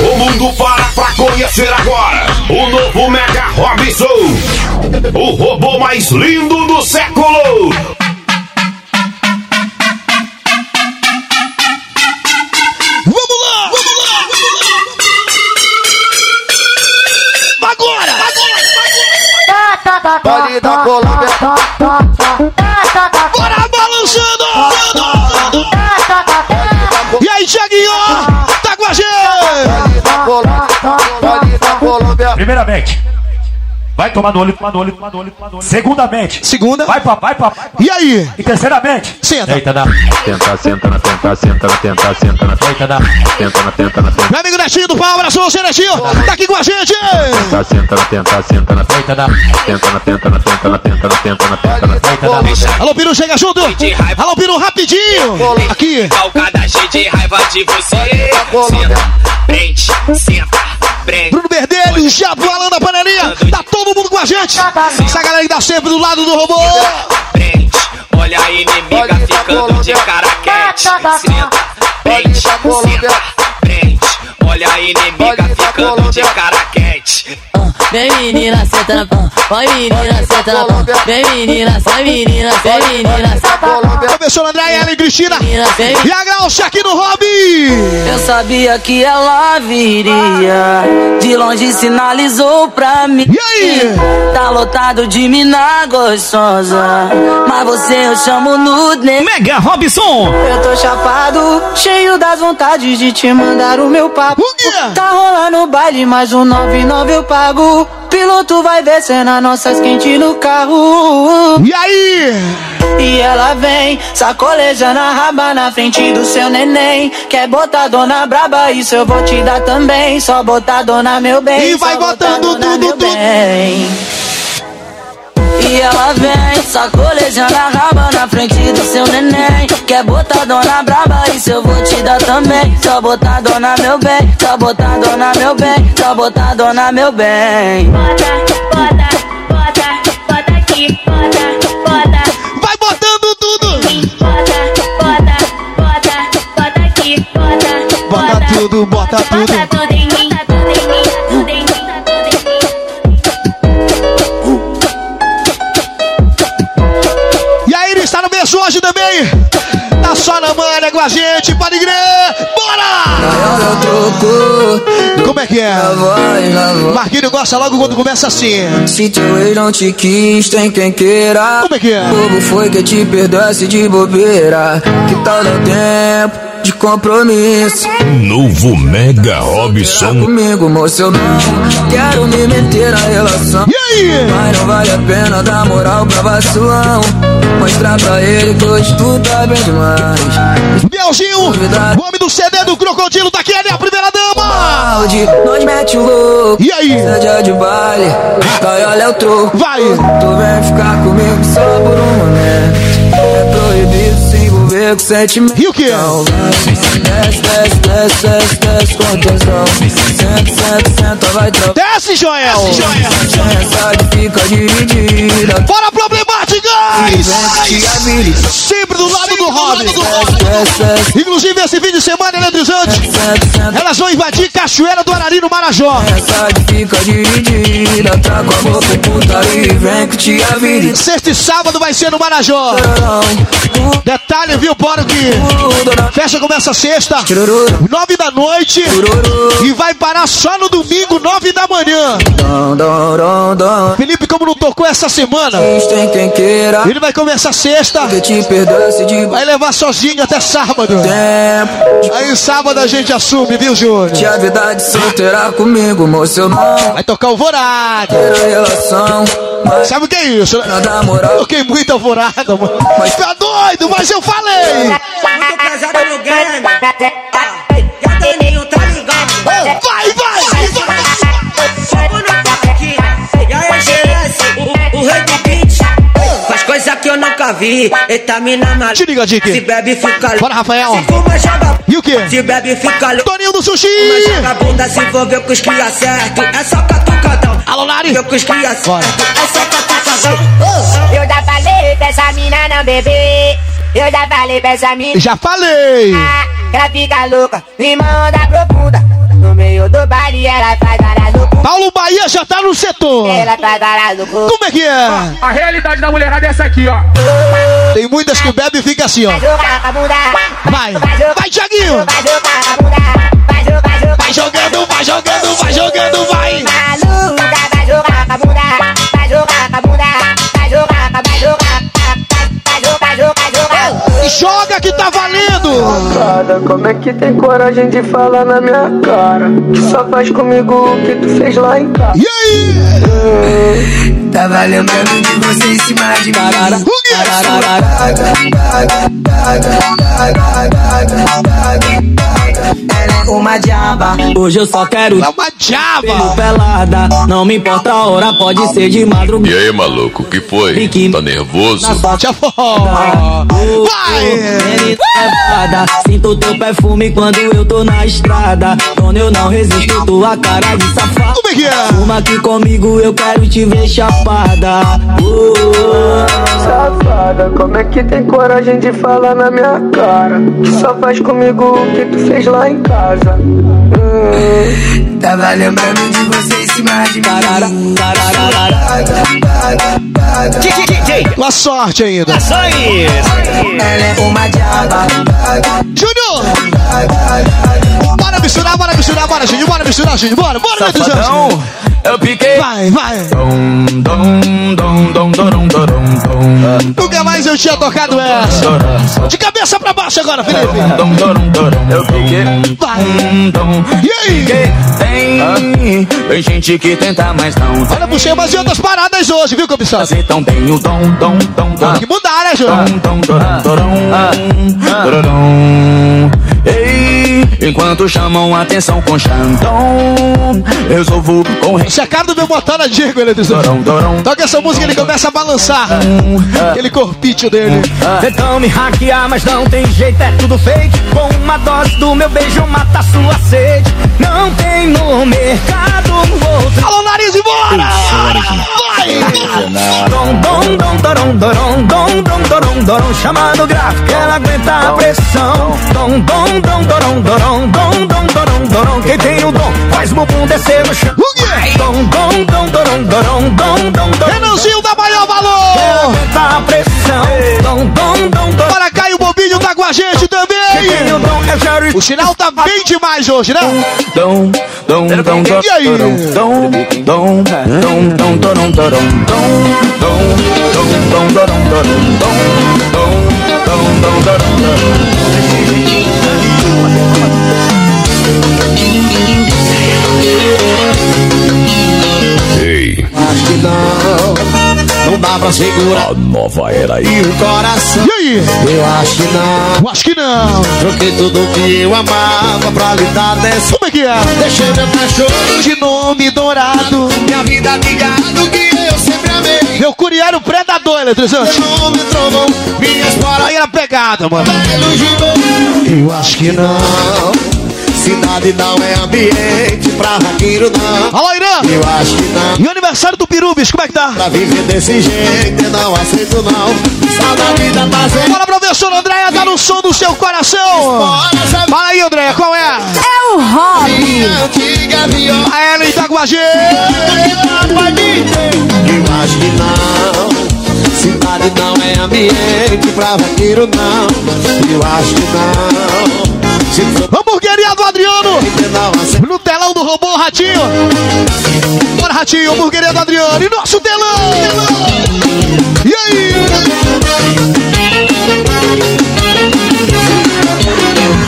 O mundo para pra conhecer agora o novo Mega Robson, o robô mais lindo do século. Vamos lá. Vamos lá. Agora. Vale da Colômbia. Bora balançando. E aí, Thiaguinho? Tá com a gente. Primeiramente, vai tomar no olho, tomar no olho, tomar no olho, tomar no olho. Segundamente, Segunda. vai pra, vai pra, vai pra. E aí? E terceiramente, Senta. Deita na. Tenta, senta na, tenta, senta na, tenta, senta na, deita na. Tenta na, tenta na, tenta. Meu amigo Netinho do Pau, abraço você, Netinho. Tá aqui com a gente. Tenta, senta na, tenta, senta na, deita na. Tenta na, tenta na, tenta na, tenta na, tenta na, tenta na, deita na. Alô, Piru, chega junto. Alô, Piru, rapidinho. Aqui. Calcada cheia de raiva de você. Senta, prende, senta, prende. Bruno Verdelho, Jabualã da panelinha. Tá todo mundo com a gente. Essa galera que tá sempre do lado do robô. Prende, olha a inimiga ficando de cara quente. Senta, prende, senta, Olha a inimiga ficando de cara quente. Vem menina, senta na pão. Vai menina, senta na pão. Vem menina, sai menina, vem menina, senta Começou a André, ela e Cristina. E a Graucha aqui no Hobby. Eu sabia que ela viria. De longe sinalizou pra mim. E aí? Tá lotado de mina gostosa. Mas você eu chamo no nem. Mega Robson. Eu tô chapado, cheio das vontades de te mandar o meu papo. Tá rolando baile, mais um 99 eu pago. Piloto vai descendo as nossas quentes no carro. E aí? E ela vem, sacolejando a raba na frente do seu neném. Quer botar dona braba, isso eu vou te dar também. Só botar dona meu bem. E vai botando tudo, tudo. E ela vem, sacolejando a raba na frente do seu neném. Quer botar dona braba, isso eu vou te dar também. Só botar dona meu bem, só botar dona meu bem, só botar dona meu bem. Bota, bota, bota aqui, bota, bota. Vai botando tudo. Bota, bota, bota, bota aqui, bota, Bota tudo, bota tudo. bota tudo em berço hoje também. Tá só na manha com a gente, pode crer. Bora! Como é que é? Marquinhos gosta logo quando começa assim. Se teu ex não te quis, tem quem queira. Como é que é? Como foi que te perdoasse de bobeira? Que tal dar tempo de compromisso? Novo Mega Robson. Comigo, moço, eu não quero me meter na relação. E aí? Mas não vale a pena dar moral pra vacilão. Mostrar pra ele que hoje tu tá bem demais. Bielzinho, o homem do CD do Crocodilo tá aqui, ele é a primeira dama. Balde, nós mete o louco. E aí? Seja de baile, vai olha o troco. Vai. Tu vem ficar comigo só por um momento. É proibido sentimento. E o vai, Desce, desce, desce, Joel. Essa que problemáticas! Sempre do lado do Robin. Inclusive, esse fim de semana eletrizante, elas vão invadir Cachoeira do Arari no Marajó. Tá. Sexta e sábado vai ser no Marajó. Detalhe, viu, Bora, que festa começa sexta, nove da noite, e vai parar só no domingo, nove da manhã. Felipe, como não tocou essa semana, inteira. Ele vai começar sexta. Vai levar sozinho até sábado. tempo. Aí sábado a gente assume, viu, Júnior? Tinha vida de solteira comigo, moço, eu não Vai tocar alvorada. relação. Sabe o que é isso, né? nada moral. Toquei muita alvorada, mano. Mas tá doido, mas eu falei. Muito pesado no game. Tá ligado? Vai, vai, vai, vai. GS, o, o rei do beat. Nunca vi. Eita, mina maluca. Te liga, Dick. Se bebe, fica louco. Bora, Rafael. Se fuma, joga. E o quê? Se bebe, fica louco. Toninho do Sushi. Mas joga bunda, se envolveu com os cria certo. É só catucadão. Alô, Lari. Eu com os cria certo. Bora. É só catucadão. Eu já falei pra essa mina não beber. Eu já falei pra essa mina Já falei. que ela fica louca, limão da profunda. No meio do baile ela. Paulo Bahia já tá no setor. Ela. Como é que é? A realidade da mulherada é essa aqui, ó. Tem muitas que bebem e fica assim, ó. Vai. Vai. jogar. Vai jogando, vai jogando, vai jogando, vai. Maluca, vai jogar com a bunda. Joga que tá valendo. Cara, como é que tem coragem de falar na minha cara? Que só faz comigo o que tu fez lá em casa. E aí? Tava lembrando de você em cima de mim. Ela é uma diaba. Hoje eu só quero É uma diaba. pelada. Não me importa a hora, pode ser de E madrugada. aí, maluco, que foi? Tá nervoso? Tchau. Vai. Levada, sinto teu perfume quando eu tô na estrada. Quando eu não resisto, tua cara de safado. Como é que é? Uma aqui comigo, eu quero te ver chapada. Uh, Safada, como é que tem coragem de falar na minha cara? Que só faz comigo o que tu fez lá em casa. Hum, Tava lembrando de você em cima de mim. Boa sorte ainda. Ela é uma diaba. Júnior. Misturar, bora misturar, bora, gente. Bora misturar, gente. Bora, bora. Safadão, eu piquei. Vai, vai. Dom, dom, dom, dom, dom. Nunca mais eu tinha tocado essa. De cabeça pra baixo agora, Felipe. Dom. Eu piquei. Vai. Dom, E aí? Tem, tem gente que tenta, mas não. Olha, puxei umas e outras paradas hoje, viu, comissário? Então tem o dom, dom, dom, dom. Tem que mudar, né, Júnior? Dom, dom, dorom, dorom, dorom. Ei, enquanto chamam atenção com chantão, resolvo com Esse é a cara do meu botar na Diego. Dorom, dorom. Toca essa música ele começa a balançar. Aquele corpite dele. Tentam me hackear, mas não tem jeito, é tudo fake. Com uma dose do meu beijo mata sua sede. Não tem no mercado outro. Alô, nariz, embora! Vai! Dom, dom, dom, dorom, dorom, dom, dom, dorom, dorom. Chamando gráfico, ela aguenta a pressão. Dom, dom, dom, dorom, dorom, dom, dom, dorom, dorom. Quem tem o dom faz o bumbum descer no chão. O? Dom, dom, dom, dorom, dorom, dom, dom, dorom. Renanzinho da maior valor! aguenta a pressão. Dom, dom, dom, dorom. Para Caio Bobinho tá com a gente o também! dom é Jerry. O sinal tá bem demais hoje, né? Dom, dom, dom, dom, E aí? dom, dom, dom, dom, dom, dorom, dorom, dom, dom, dom, dom, dorom, dorom, dom, dom, dom, dom, dorom, dorom. Ei, Acho que não, não dá pra segurar a nova era aí. o coração. E aí? Eu acho que não. Eu acho que não. Troquei tudo que eu amava pra lhe dar dessa. Como é que é? Deixei meu cachorro De nome dourado. minha vida de gado que eu sempre amei. Meu curiário predador, eletrizante. Meu nome trovão, minhas Aí era pegada, mano. elogiou. Eu acho que não. Cidade não é ambiente pra vaqueiro, não. Alô, Irã! Eu acho que não. E o aniversário do Pirubis, como é que tá? Pra viver desse jeito eu não aceito, não. Saudade da fazenda. Bora, professor Andréia, tá no som do seu coração. Fala aí, Andréia, qual é? É o Rob. Minha antiga viola. A Ellen tá com a gente. Eu acho que não. Cidade não é ambiente pra vaqueiro, não. Eu acho que não. Hamburgueria do Adriano. No telão do robô, Ratinho. Bora, Ratinho, hamburgueria do Adriano. E nosso telão. E aí?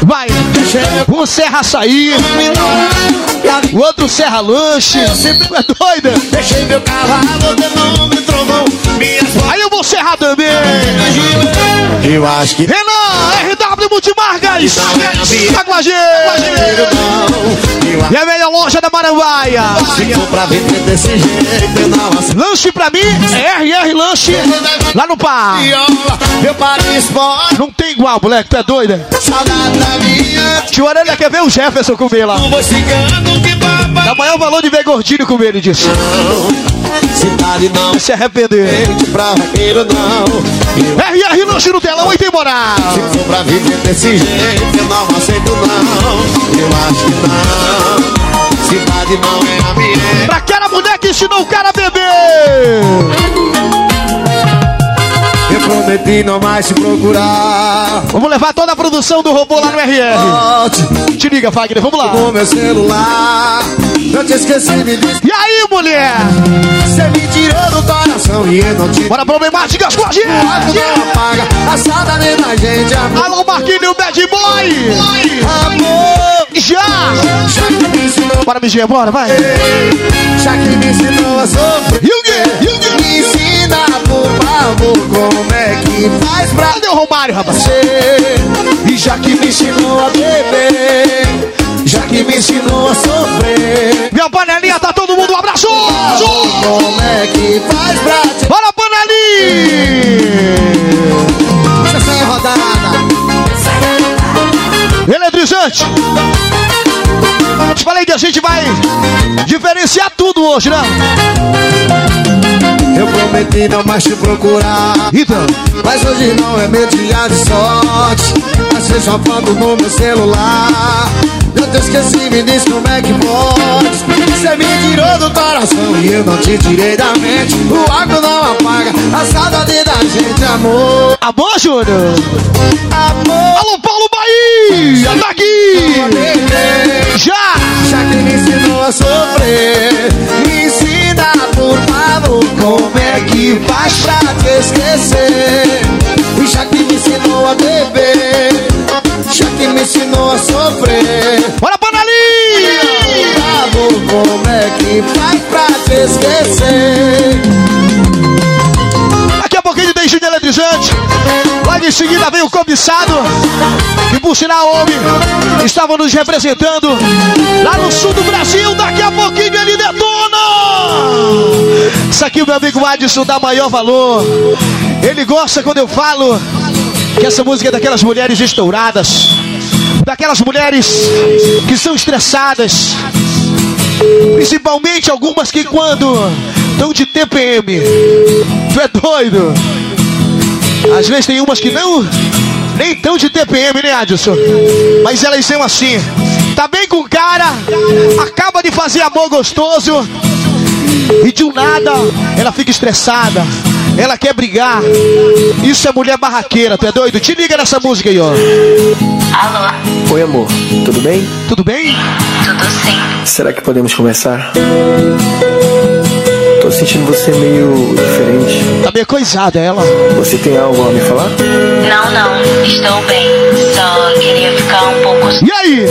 Vai. Um serra açaí. O outro serra lanche. É doida? Deixei meu cavalo, trovão. Aí eu vou serrar também. Eu acho que. Renan, R da RW Multimarcas. Tá com a gente. E a melhor loja da Marambaia. Não. Lanche pra mim é RR Lanche lá no Par. Não tem igual, moleque, tu é doido? minha. Tio Orelha quer ver o Jefferson comer lá. Vou chegando que baba. Dá maior valor de ver gordinho comer, ele disse. Cidade não. Se arrepender. Pra vaqueiro não. RR Lanche no telão e tem moral. Se for pra viver desse jeito, eu não aceito não. Eu acho que não. Cidade não é ambiente. Pra aquela mulher que ensinou o cara a beber. Prometi não mais te procurar. Vamos levar toda a produção do robô lá no RR. Te liga, Fagner, vamos lá. Com meu celular. Eu te esqueci, me disse. E aí, mulher? Você me tirou do coração e eu não te. Bora problemáticas com a gente. Apaga a saudade da gente, amor. Alô, Marquinhos, bad boy. Amor. Já. Já que me ensinou. Bora, Miginha, bora, vai. Já que me ensinou a sofrer. E o quê? E o quê? Me ensina, por favor, como é que faz pra Cadê o Romário, rapaz? ser. E já que me ensinou a beber. Já que me ensinou a sofrer. Minha panelinha, tá todo mundo, um abraço. Como é que faz pra te. Bora, panelinha. Sessão é rodada. Eletrizante. Te falei que a gente vai diferenciar tudo hoje, né? Eu prometi não mais te procurar. Então, Mas hoje não é meu dia de sorte. Achei sua foto no meu celular. Eu te esqueci, me diz como é que pode. Você me tirou do coração e eu não te tirei da mente. O água não apaga a saudade da gente, amor. amor, Júnior. Amor, Alô, Paulo Bahia, tá aqui. Já. Já que me ensinou a sofrer, me ensina, por favor, como é que faz pra te esquecer. E já que me ensinou a beber, já que me ensinou a sofrer, Bora, panelinha. por favor, como é que faz pra te esquecer. Daqui a pouquinho tem Júnior Eletrizante. Logo em seguida vem o cobiçado. Que por sinal, homem, estava nos representando lá no sul do Brasil. Daqui a pouquinho ele detona. Isso aqui, meu amigo Adson, dá maior valor. Ele gosta quando eu falo que essa música é daquelas mulheres estouradas. Daquelas mulheres que são estressadas. Principalmente algumas que quando estão de TPM. Tu é doido? Às vezes tem umas que não. Nem tão de TPM, né, Adilson? Mas elas são assim. Tá bem com o cara, acaba de fazer amor gostoso. E de um nada, ela fica estressada. Ela quer brigar. Isso é mulher barraqueira, tu é doido? Te liga nessa música aí, ó. Alô, Oi, amor. Tudo bem? Tudo bem? tudo sim? Será que podemos conversar? Tô sentindo você meio diferente. Tá meio coisada ela. Você tem algo a me falar? Não, não, estou bem. Só queria ficar um pouco. E aí?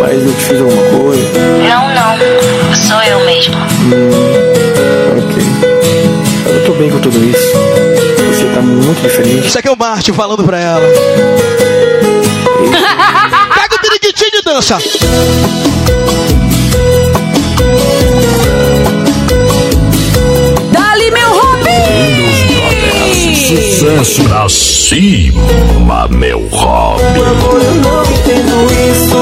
Mas eu te fiz alguma coisa? Não, não, sou eu mesmo. Ok. Eu tô bem com tudo isso. Você tá muito diferente. Isso aqui é o Márcio falando pra ela. <laughs> Pega o periquitinho e dança. Sucesso pra cima, meu hobby. Amor, eu não entendo isso.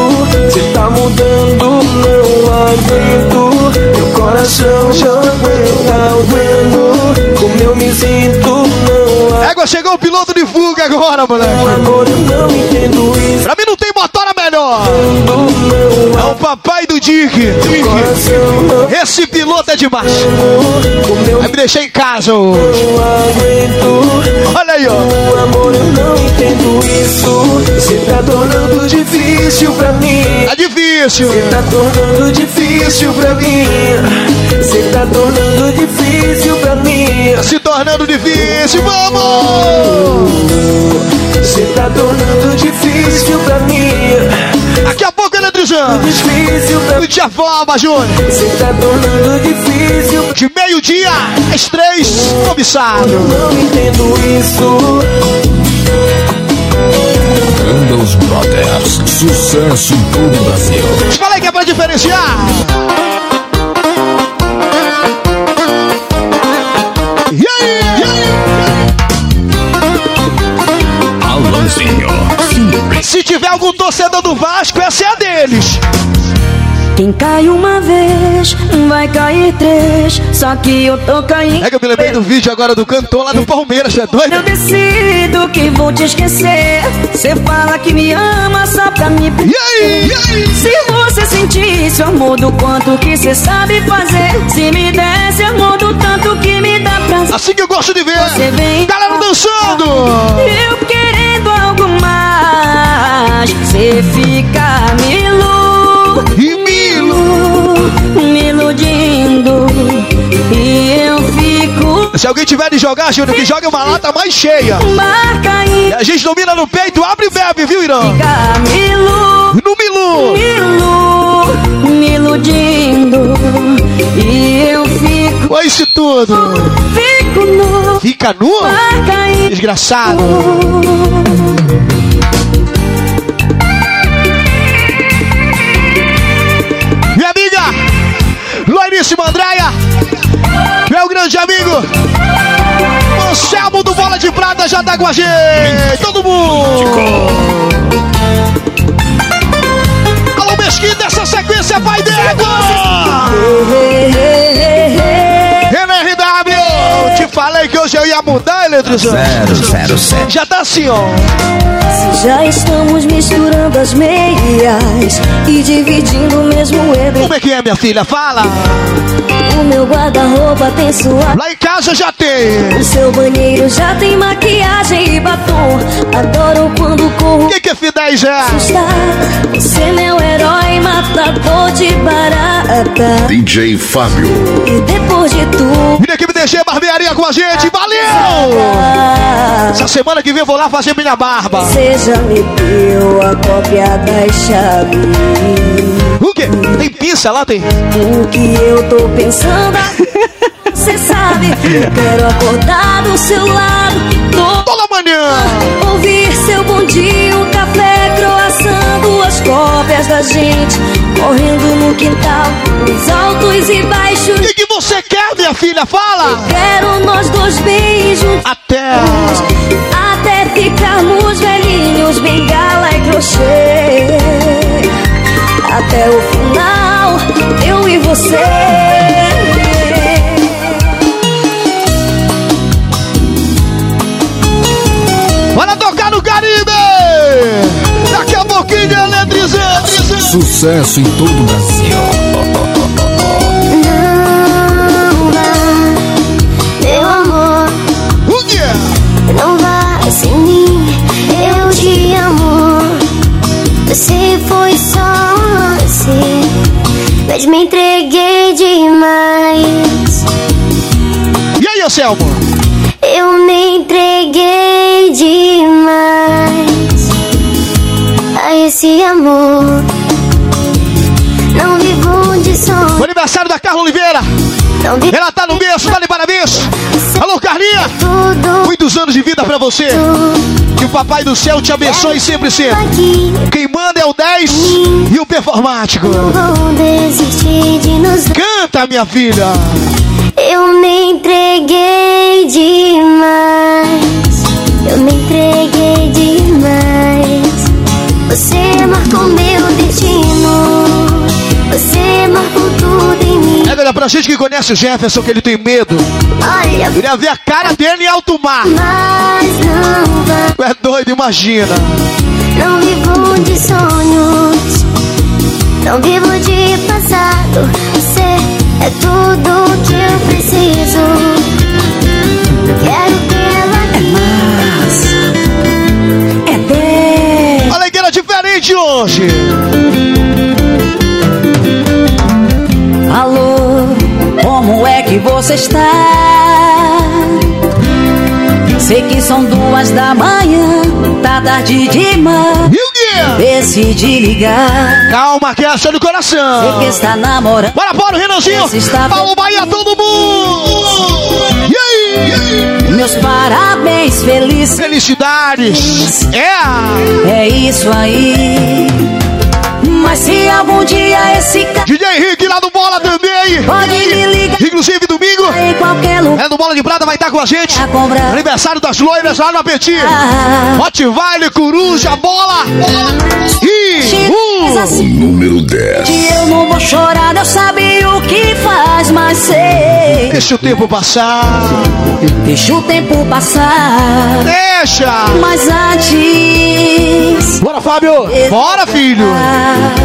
Você tá mudando, não aguento. Meu coração já não aguenta, aguento. Como eu me sinto, não Égua, chegou o piloto de fuga agora, moleque. Amor, eu não entendo isso. Pra mim não tem motora melhor. É o papai do Dick. Dick. Esse piloto é demais. Vai me deixar em casa hoje. Olha aí, ó. Amor, eu não entendo isso. Você tá tornando difícil pra mim. Tá difícil. Você tá tornando difícil pra mim. Você tá tornando difícil pra mim. Tá se tornando difícil, vamos! Você tá tornando difícil pra mim. A No dia forma, Júnior. Se tá tornando difícil. De meio-dia às três, cobiçado. Não entendo isso. Randall's Brothers. Sucesso em todo o Brasil. Fala aí que é pra diferenciar. Se tiver algum torcedor do Vasco, essa é a deles. Quem cai uma vez, vai cair três. Só que eu tô caindo. É que eu me lembrei do vídeo agora do cantor lá do Palmeiras, é doido? Eu decido que vou te esquecer. Você fala que me ama só pra me E aí? E aí? Se você sentisse o amor do quanto que você sabe fazer. Se me desse amor do tanto que me dá prazer. Assim que eu gosto de ver. Você vem. Galera dançando. Eu algo mais. Você fica me ilu- E Milo. me iludindo. E eu fico. Se alguém tiver de jogar, Júnior, que joga uma lata mais cheia. Marca. E a gente domina no peito, abre e bebe, viu, Irã? Fica me ilu- No Milu. me ilu- me iludindo. E eu fico. Foi isso tudo. Fico no. Fica nu? Desgraçado. Grande amigo, Anselmo do Bola de Prata já tá com a gente. Todo mundo. Alô, Mesquita, essa sequência vai dentro. Renan RW, te falei que hoje eu ia mudar, eletrizante. 007. Já tá assim, ó. Se já estamos misturando as meias e dividindo o mesmo. Como é que é, minha filha? Fala. O meu guarda-roupa tem sua. Lá em casa já tem. O seu banheiro já tem maquiagem e batom. Adoro quando corro. O que, que é F10 é? assustar. Você é meu herói, matador de barata. DJ Fábio. E depois de tudo. Minha equipe DG Barbearia com a gente. Valeu! Essa semana que vem eu vou lá fazer minha barba. Você já me deu a cópia das chaves. O quê? Tem pizza lá? Tem? O que eu tô pensando? <laughs> Você sabe, eu quero acordar do seu lado. Tô Toda manhã. Ouvir seu bom dia, um café, croação, duas cópias da gente correndo no quintal, os altos e O baixos. que, que você quer, minha filha? Fala! Quero nós dois beijos Até. até ficarmos velhinhos, bengala crochê. Até o final, eu e você. Bora tocar no Caribe! Daqui a pouquinho, eletrizante. Sucesso em todo o Brasil. Você foi só um lance, mas me entreguei demais. E aí, Anselmo? Eu me entreguei demais a esse amor. Não vivo de sonho, aniversário da Carla Oliveira. vivo Ela tá no berço, tá de parabéns. Alô, Carlinha. Muitos anos de vida pra você. Que o Papai do Céu te abençoe sempre, sempre. aqui. Quem manda é o 10 e o performático. Canta, minha filha. Eu me entreguei demais. Eu me entreguei demais. Você marcou meu destino. Você marcou É, galera, pra gente que conhece o Jefferson, que ele tem medo. Olha, Queria ver a cara dele em alto mar. mas não vai. Tu é doido, imagina. Não vivo de sonhos. Não vivo de passado. Você é tudo que eu preciso. Quero tê-la aqui. É bem. Olha que era diferente hoje. Alô, como é que você está? Sei que são duas da manhã, tá tarde demais. E? Decidi ligar. Calma, que é essa do coração. Sei que está namorando. Bora, bora, Renanzinho. Paulo Bahia, todo mundo. E aí? E aí? Meus parabéns, feliz. Felicidades. É. É isso aí. Mas se algum dia esse cara. DJ Henrique lá do Bola também. Pode me ligar. Inclusive domingo. Em qualquer lugar. É do Bola de Prata, vai estar com a gente. A cobrar. Aniversário das loiras lá no Apeti. Ah. Hot Vale, Coruja, Bola. E. assim. Número 10. Que eu não vou chorar, Deus sabe o que faz, mas sei. Deixa o tempo passar. Deixa o tempo passar. Deixa. Mas antes. Bora, Fábio. Bora, filho.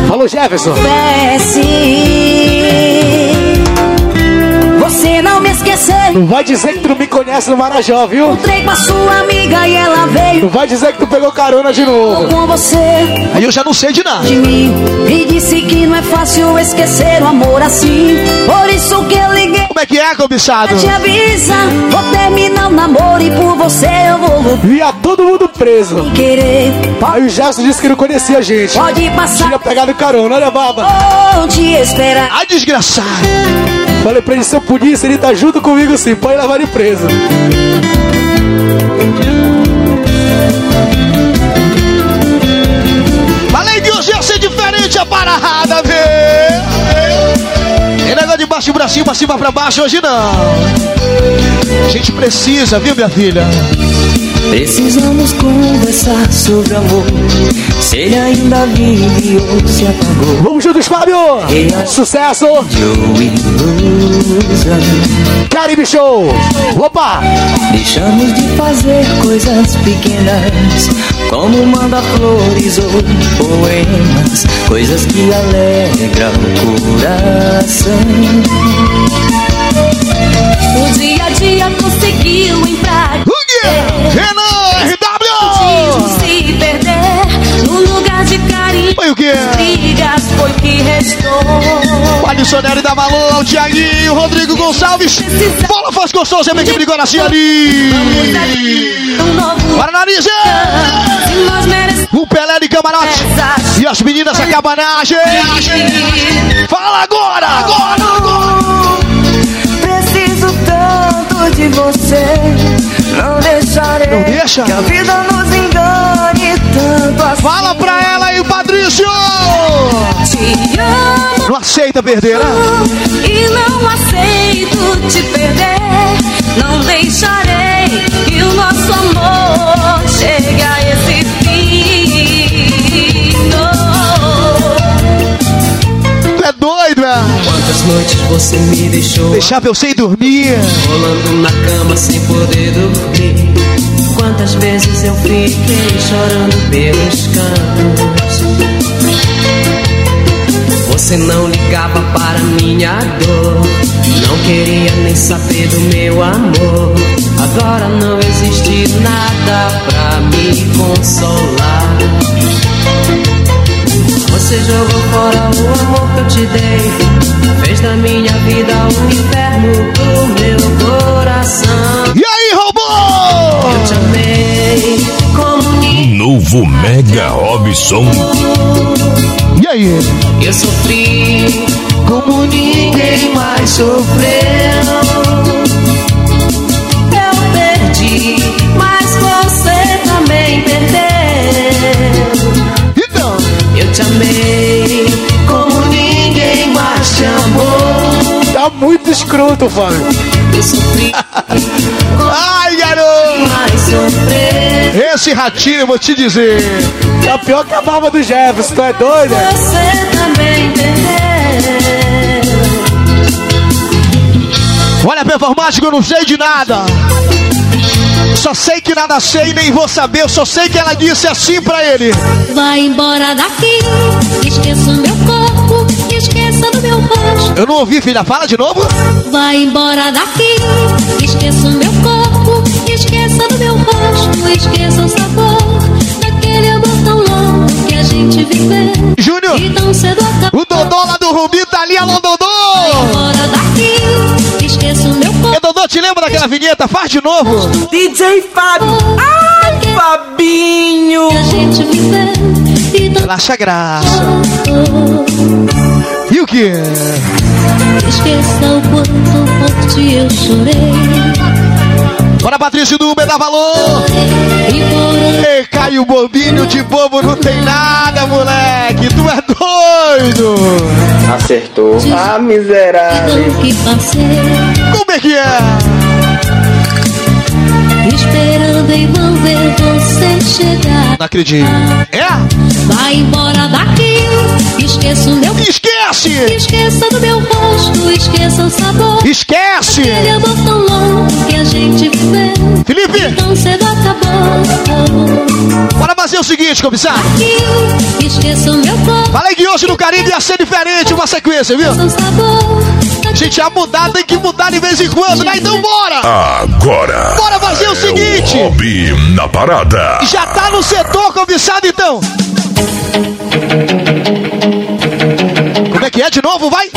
Falou, Jefferson. Você não me esqueceu. Não vai dizer que tu não me conhece no Marajó, viu? Encontrei com a sua amiga e ela veio. Não vai dizer que tu pegou carona de novo. Com você. Aí eu já não sei de nada. De mim. E disse que não é fácil esquecer o amor assim. Por isso que eu liguei. Como é que é, cobiçado? Te avisa. Vou terminar o namoro e por você eu vou lutar. Ia todo mundo preso. Sem querer. Aí o Gerson disse que não conhecia a gente. Pode passar. Tinha pegado carona, olha a baba. Vou te esperar. Ai, desgraçado. Falei pra ele, se eu pudesse, ele tá junto comigo sim, pode levar ele preso. Que hoje ia ser diferente a parada, vê? Tem negócio de baixo pra cima, cima pra baixo, hoje não. A gente precisa, viu, minha filha? Precisamos conversar sobre amor. Se ele ainda vive ou se apagou. Vamos juntos, Fábio! Sucesso! Caribe Show! Opa! Deixamos de fazer coisas pequenas, como manda flores ou poemas, coisas que alegram o coração. O dia a dia conseguiu entrar. Renan RW! Se perder no lugar de carinho. Foi o quê? Brigas foi o que restou. Da Valor, o Thiaguinho, o Rodrigo Gonçalves. Bola faz gostoso, é que brigou na ali. Para nariz! O Pelé de camarote. E as meninas da cabanagem. Fala agora, agora, agora. Preciso tanto de você. Não deixa? que a vida nos engane tanto assim. Fala pra ela aí, Patrício! Te amo Não aceita perder, né? e não aceito te perder. Não deixarei que o nosso amor chegue a esse fim. Tu é doido, é? Quantas noites você me deixou Deixar pra eu sem dormir. rolando na cama sem poder dormir? Quantas vezes eu fiquei chorando pelos cantos? Você não ligava para minha dor, não queria nem saber do meu amor. Agora não existe nada pra me consolar. Você jogou fora o amor que eu te dei, fez da minha vida um inferno do meu coração. Eu te amei como ninguém. Novo Mega Robson. E aí? Eu sofri como ninguém mais sofreu. Eu perdi, mas você também perdeu. Então, Eu te amei como ninguém mais te amou. Tá muito escroto, Fábio. Eu sofri <laughs> ai, sofrer. Esse ratinho, eu vou te dizer. Tá pior que a barba do Jefferson, tu é doido? é? Você também perdeu. Olha, performático, eu não sei de nada. Só sei que nada sei, nem vou saber. Eu só sei que ela disse assim pra ele. Vai embora daqui, esqueça o meu corpo, esqueça do meu rosto. Eu não ouvi, filha. Fala de novo. Vai embora daqui, esqueça o meu corpo, esqueça do meu rosto, esqueça o sabor daquele amor tão longo que a gente viveu. Júnior, E tão cedo acabou. o Dodô lá do Rubi tá ali, alô, Dodô! Embora daqui, esqueça o meu corpo. E Dodô, te lembra daquela vinheta? Faz de novo. DJ Fábio. Ai, Fabinho. Que a gente viveu Relaxa a graça. E o que? Esqueça o quanto por ti eu chorei. Bora, Patrícia do Uber, dá valor. Ei, Caio Bobinho de bobo não tem nada, moleque. Tu é doido. Acertou. Ah, miserável. Como é que é? Esperando em vão ver você chegar. Não acredito. É? Vai embora daqui. Esqueça o meu. Esquece! Esqueça do meu rosto. Esqueça o sabor. Esquece! Aquele amor tão longo que a gente seguinte, comissário. O. Falei que hoje no Caribe ia ser diferente uma sequência, viu? Gente, a mudar tem que mudar de vez em quando, né? Então bora! Agora. Bora fazer o seguinte! Hobby na parada. Já tá no setor, cobiçado, então! Como é que é de novo? Vai!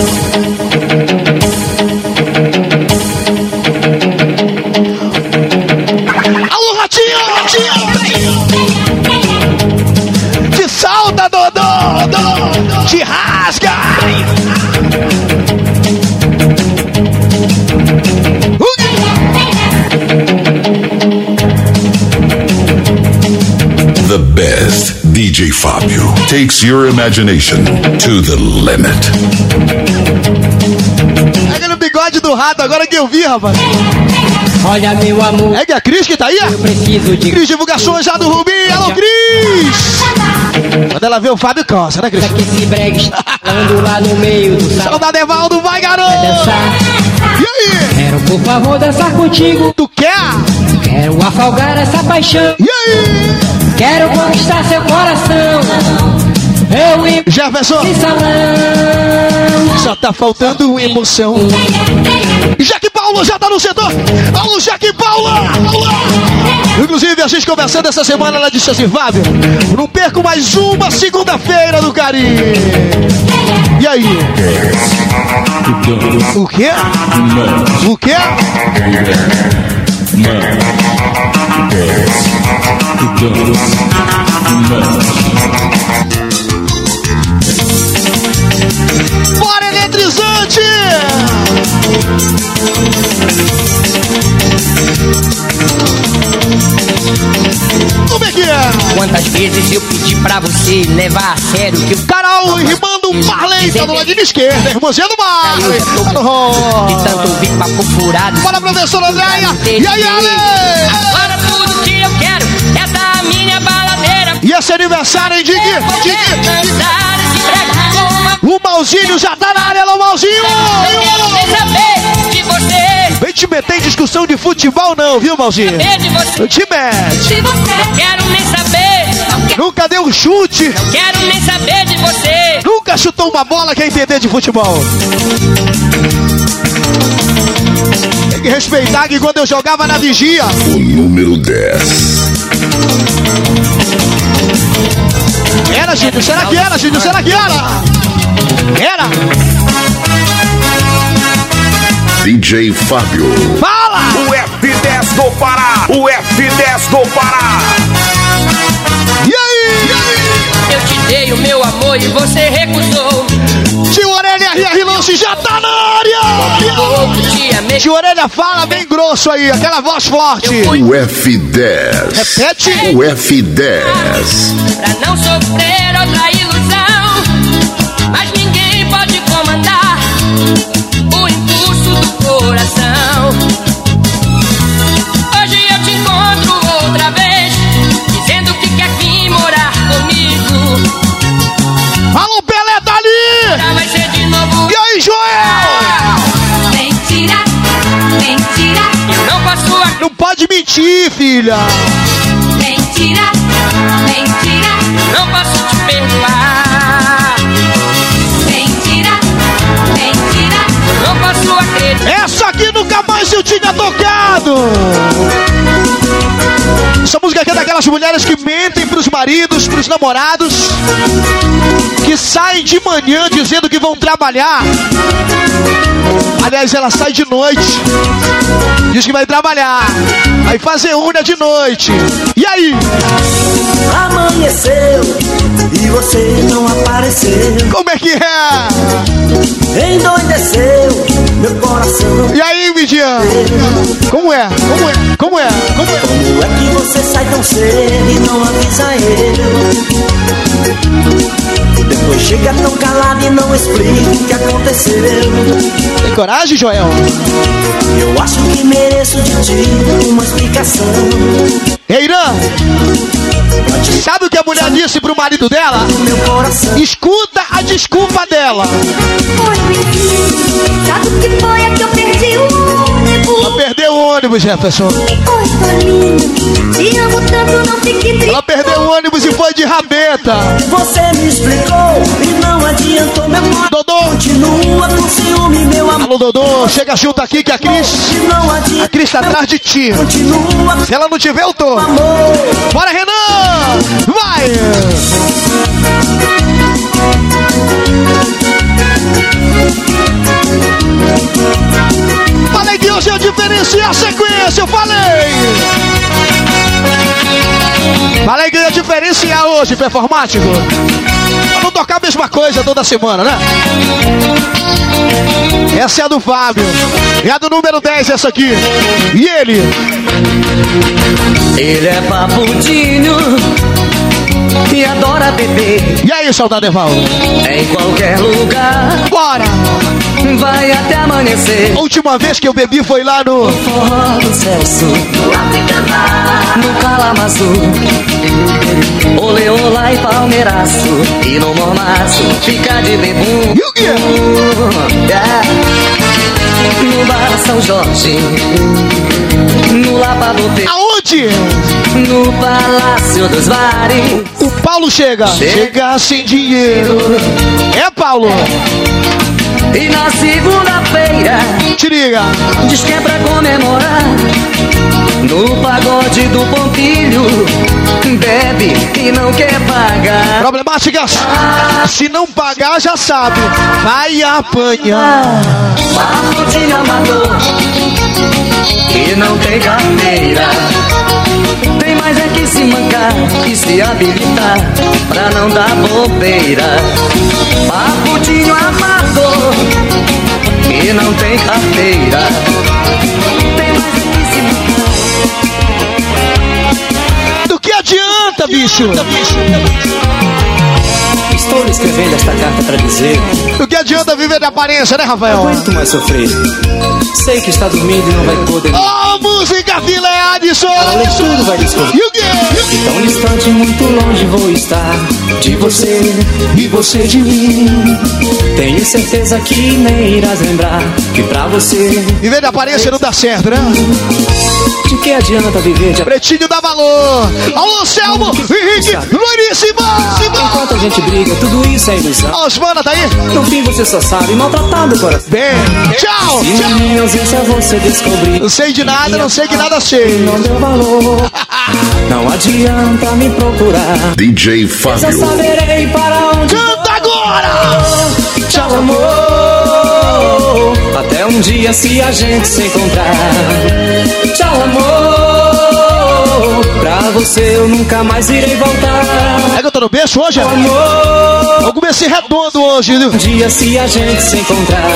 DJ Fábio takes your imagination to the limit. Pega no bigode do rato, agora que eu vi, rapaz. Olha, meu amor. É que a Cris que tá aí? Eu preciso de. Cris Divulgações já do Rubim. Alô, Cris! Quando ela vê o Fábio Costa, né, Cris? Que esse brega está falando lá no meio do salão. Saudade, Evaldo, vai, garoto! dançar. E aí? Quero, por favor, dançar contigo. Tu quer? Quero afogar essa paixão. E aí? Quero conquistar seu coração. Eu e Jefferson! Só tá faltando emoção. Jaque Paulo já tá no setor! Alô, Jaque Paulo! Inclusive, a gente conversando essa semana, ela disse assim, Fábio, não perco mais uma segunda-feira do Caribe. E aí? O quê? O quê? Bora, eletrizante! Como é que é? Quantas vezes eu pedi pra você levar a sério que o Carol rimando um Marley, tá do ladinho esquerdo, irmãzinha do Marley. Tá no rolo. de tanto ouvir papo furado. Bora, professora Andréia! E aí, Ale? E esse aniversário, hein, Dig? Dig? Dançar esse brega com uma O Malzinho já tá na área, alô, Malzinho! Eu quero nem saber de você. Vem te meter em discussão de futebol, não, viu, Malzinho? Não te mete. Não quero nem saber. Não Nunca deu um chute. quero nem saber de você. Nunca chutou uma bola, quer entender de futebol. Tem que respeitar que quando eu jogava na vigia, O número 10. Era, Gílio. Será que era, Gílio? Será que era? Era? DJ Fábio. Fala! O F10 do Pará! O F10 do Pará! E aí? E aí? Eu te dei o meu amor e você recusou. Tio Orelha RR Lance já tá na área! Tio Orelha fala bem grosso aí, aquela voz forte. O F10. Repete. O F10. Pra não sofrer outra ilusão. Mentir, filha. mentira, mentira, não posso te perdoar. mentira, mentira. Não posso acreditar. Essa aqui nunca mais eu tinha tocado. Essa música aqui é daquelas mulheres que mentem pros maridos, pros namorados, que saem de manhã dizendo que vão trabalhar. Aliás, ela sai de noite, diz que vai trabalhar, vai fazer unha de noite. E aí? Amanheceu, e você não apareceu. Como é que é? Endoideceu meu coração. E aí, Midian? Como é? Como é? Como é? Como é? Como é que você sai tão cedo e não avisa eu? Chega tão calado e não explica o que aconteceu. Tem coragem, Joel? Eu acho que mereço de ti uma explicação. Ei, Irã, sabe o que a mulher disse pro marido dela? Escuta a desculpa dela. Sabe o que foi? É que eu perdi o ônibus. Ônibus, Jefferson. Oi, amo tanto, não fique triste. Ela perdeu o ônibus e foi de rabeta. Você me explicou e não adiantou meu amor. Dodô. Continua com ciúme, meu amor. Alô, Dodô, chega junto aqui que a Cris. A Cris tá atrás de ti. Continua. Se ela não tiver, eu tô. Amor. Bora, Renan! Vai! Diferenciei a sequência, eu falei! Falei que ia diferenciar hoje, performático. Não tocar a mesma coisa toda semana, né? Essa é a do Fábio. E a do número 10, essa aqui. E ele? Ele é papudinho e adora beber. E aí, saudade Eval? Em qualquer lugar. Bora! Vai até amanhecer. A última vez que eu bebi foi lá no. Forró do Celso. No Calamaçu. Ole, olá e palmeiraço. E no mormaço. Fica de bebum. E o quê? É. No bar São Jorge. No lavabo P. Aonde? No Palácio dos Bares. O Paulo chega. Chega. Chega sem dinheiro. É, Paulo? E na segunda-feira. Te liga. Diz que é pra comemorar. No pagode do Pompilho. Bebe e não quer pagar. Problemáticas. Se não pagar, já sabe. Vai apanhar. Papo de amador. E não tem carteira. Mais é que se mancar e se habilitar pra não dar bobeira. Papudinho amador e não tem carteira. Tem mais é que se mancar. Do que adianta, bicho? Estou lhe escrevendo esta carta pra dizer. Do que adianta viver de aparência, né, Rafael? Aguento mais sofrer. Sei que está dormindo e não vai poder. Ô, música filé Adson! Além de tudo vai descobrir. E o quê? E tão distante, muito longe vou estar de você e você de mim. Tenho certeza que nem irás lembrar que pra você Viver de aparência não dá certo, né? De que adianta viver de Pretinho dá valor. Alô, Selmo, Henrique, Loiríssimo! Enquanto a gente briga, tudo isso é ilusão. Ó, Osmana, tá aí? No fim você só sabe maltratado o coração. Bem, tchau! E na minha ausência você descobriu. Não sei de nada, não sei que nada sei. Não deu valor. <laughs> Não adianta me procurar. DJ Já Fábio. saberei para onde Canta agora! Tchau, amor. Um dia se a gente se encontrar. Tchau, amor. Pra você eu nunca mais irei voltar. É que eu tô no berço hoje? Amor. Eu comecei redondo hoje, viu? Um dia se a gente se encontrar.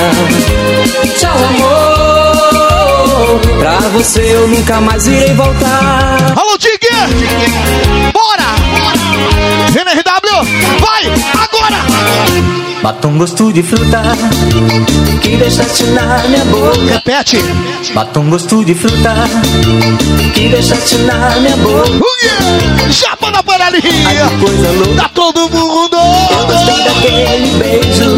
Tchau, amor. Pra você eu nunca mais irei voltar. Alô, Tigger! Bora! NRW, vai! Agora! Batom gosto de fruta que deixaste na minha boca. Repete! Batom gosto de fruta que deixaste na minha boca. Uh, yeah! Chapa na panelinha! Ai, que coisa louca. Tá todo mundo! Eu gostei daquele beijo?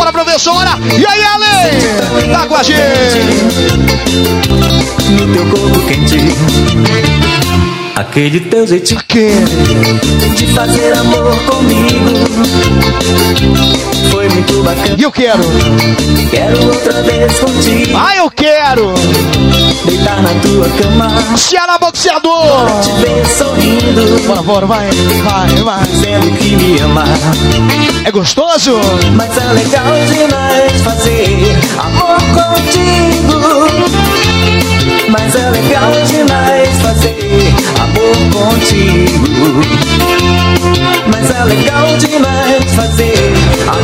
Desejo. Bora, professora! E aí, Ale? Tá com a gente! No teu corpo quente. Aquele teu jeitinho Que? de fazer amor comigo foi muito bacana. E eu quero. Quero outra vez contigo. Ah, eu quero. Deitar na tua cama. Ceará boxeador. Te ver sorrindo. Por favor, vai, vai, vai. Dizendo que me ama. É gostoso? Mas é legal demais fazer amor contigo. Mas é legal demais fazer amor contigo. Mas é legal demais fazer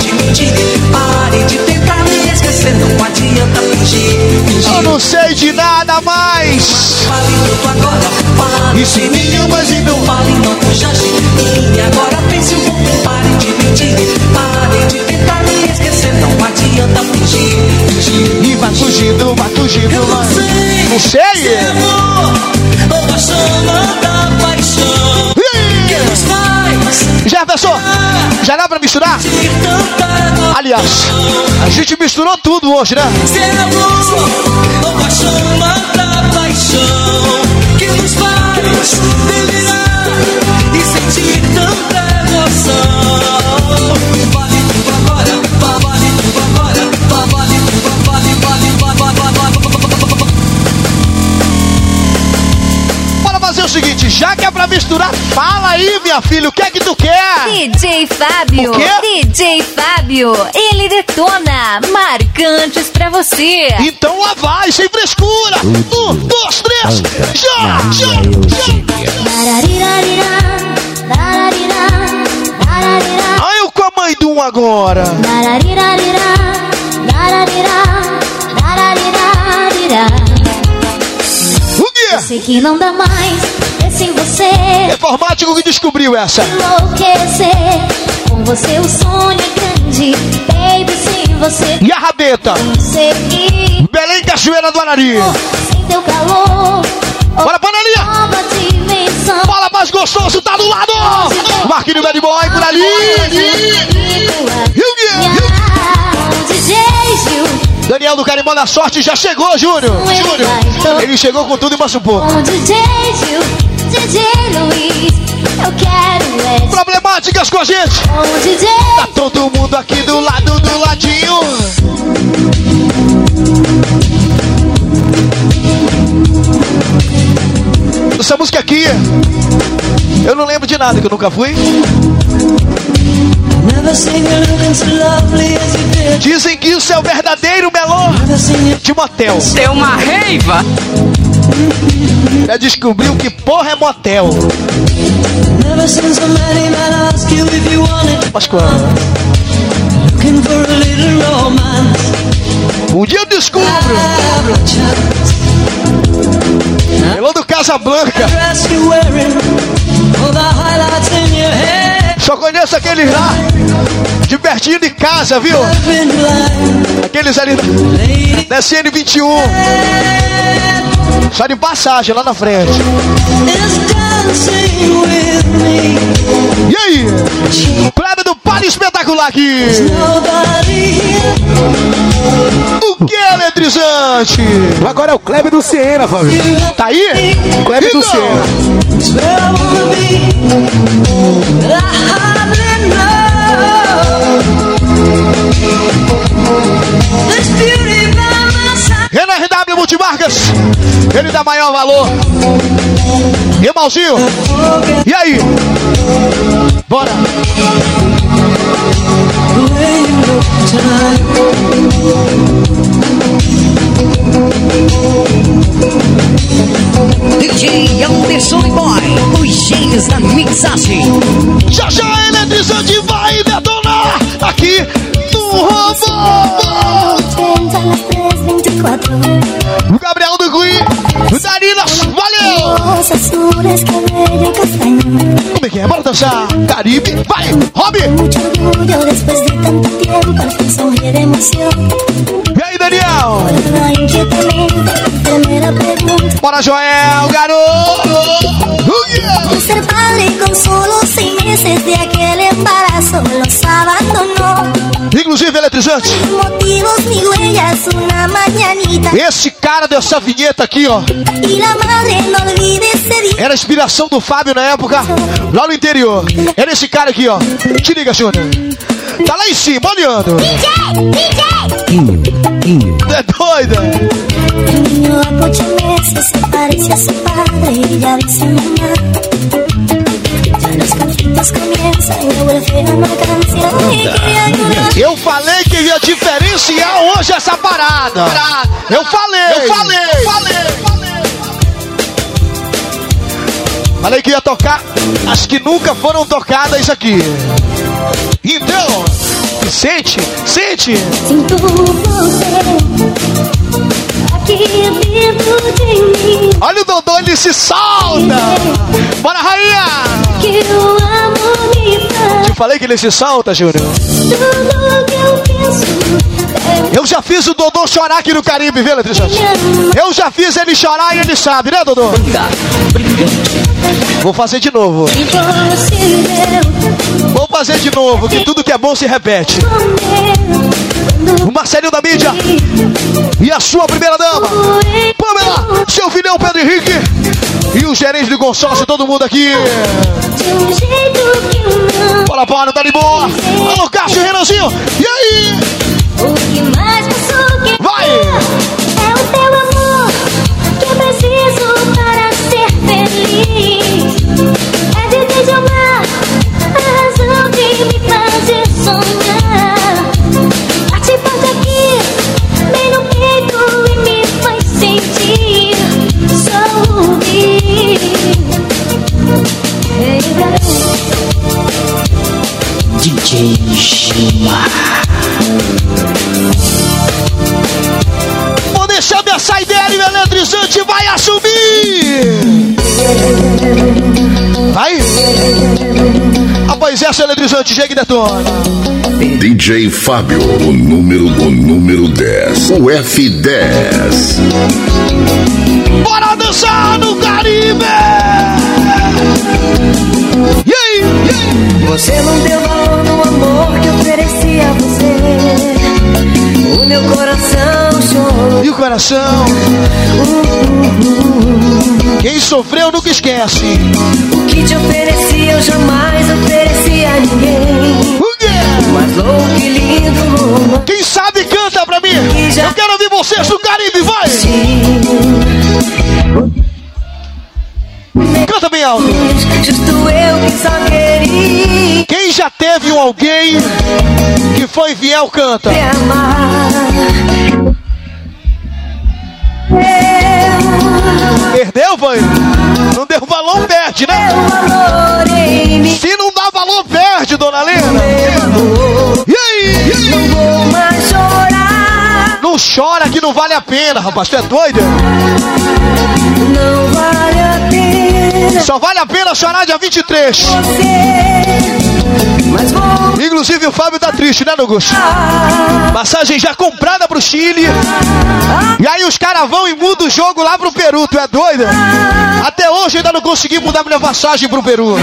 pouco. Pare de mentir, pare de tentar me esquecer, não adianta fingir. fingir. Eu não sei de nada mais. Fale tudo agora, fale. Se me amas, então fale, não puxa E agora pense um pouco, pare de mentir, pare de tentar me esquecer, não adianta fingir. fingir. E vai fugindo, vai fugindo, Eu não sei. Não sei. Se é amor ou a chama da paixão que nos faz Jefferson, já dá pra misturar? Aliás, a gente misturou tudo hoje, né? Se é amor ou a chama da paixão que nos faz delirar e sentir tanta emoção. Vale tudo agora, va- vale tudo agora, va- vale tudo, vale, vale, va- va- va- va- Bora fazer o seguinte, já que é pra misturar, fala aí, minha filha, o que é que tu quer? DJ Fábio, O quê? DJ Fábio, ele detona marcantes pra você. Então lá vai, sem frescura. Um, dois, três, já, já, já. Ai, eu com a mãe de um agora. O quê? Eu sei que não dá mais, você Informático que descobriu essa. enlouquecer. Com você o sonho é grande, baby, sem você E a rabeta? conseguir. Belém Cachoeira do Arari. Sem teu calor, Bora, panelinha. Bola mais gostoso, tá do lado. Marquinhos Bad Boy por ali. Daniel do Carimbó da Sorte já chegou, Júnior. Júnior. Ele chegou com tudo e mais um pouco. DJ Luiz, eu quero é Problemáticas com a gente. com DJ Tá todo mundo aqui do lado, do ladinho. Essa música aqui, eu não lembro de nada que eu nunca fui. Dizem que isso é o verdadeiro melô de motel. Tem uma reiva. Já descobriu que porra é motel. Never seen so many men ask you if you want it. Mas quando? Looking for a little romance. Um dia eu descubro. Melô do Casablanca. All the highlights in your hair. Só conheço aqueles lá. De pertinho de casa, viu? Aqueles ali da, da SN21. Só de passagem lá na frente. E aí? Kleber do Espetacular aqui. O que é eletrizante? Agora é o Kleber do Siena, Fábio. Tá aí? Kleber do Então. Siena. It's where I wanna be. But I hardly know. There's beauty by my side. Renan RW Multimarcas. Ele dá maior valor. E Malzinho? E aí? Bora. DJ Anderson Boy, os gênios da mixagem. Já já é eletrizante vai detonar aqui no Robô. O Gabriel do Gui. O Darinas. Valeu. Como é que é? Bora dançar. Caribe. Vai. Emoción. E aí, Daniel? Bora, Joel, garoto. Yeah. Ser padre con solo seis meses de aquel embarazo los abandonó. Inclusive, eletrizante. Esse cara dessa vinheta aqui, ó. Era a inspiração do Fábio na época, lá no interior. Era esse cara aqui, ó. Te liga, Júnior. Tá lá em cima, olhando. DJ, DJ. É doida? El Eu falei que ia diferenciar hoje essa parada. Eu falei. Eu falei. Eu falei. Falei que ia tocar as que nunca foram tocadas aqui. Então, sente, sente. Sinto você Olha o Dodô, ele se solta. Bora, rainha. Que amor me. Te falei que ele se solta, Júnior. Que eu Eu já fiz o Dodô chorar aqui no Caribe, viu, Letrixante? Eu já fiz ele chorar e ele sabe, né, Dodô? Vou fazer de novo. Vou fazer de novo, que tudo que é bom se repete. O Marcelinho da mídia e a sua primeira dama, Pamela, seu filhão Pedro Henrique e o gerente de consórcio, todo mundo aqui. Bora, bora, tá de boa. Alô, Cássio Renanzinho. E aí? Querer Vai! Gilmar. Vou deixar minha saideira e meu eletrizante vai assumir. Vai. Após essa eletrizante, chega e detona. DJ Fábio, o número o número 10. O F10. Bora dançar no Caribe! Você não deu valor no amor que ofereci a você. O meu coração chorou. E o coração? Quem sofreu nunca esquece. O que te ofereci eu jamais ofereci a ninguém. Mas louco e lindo. Quem sabe canta pra mim. Que Eu quero ouvir vocês no Caribe, vai! Canta bem alto. Justo eu que só queria Quem já teve um alguém que foi fiel, canta. te amar. Eu, Perdeu, vai? Não deu valor, perde, né? Se não dá valor, perde, dona Lena. Amor, E aí? E aí? não vou mais chorar. Não chora que não vale a pena, rapaz. Tu é doido? Não vale a pena Só vale a pena chorar dia 23. você. Inclusive o Fábio tá triste, né, Augusto? Passagem já comprada pro Chile. E aí os caras vão e mudam o jogo lá pro Peru, tu é doido? Até hoje ainda não consegui mudar minha passagem pro Peru.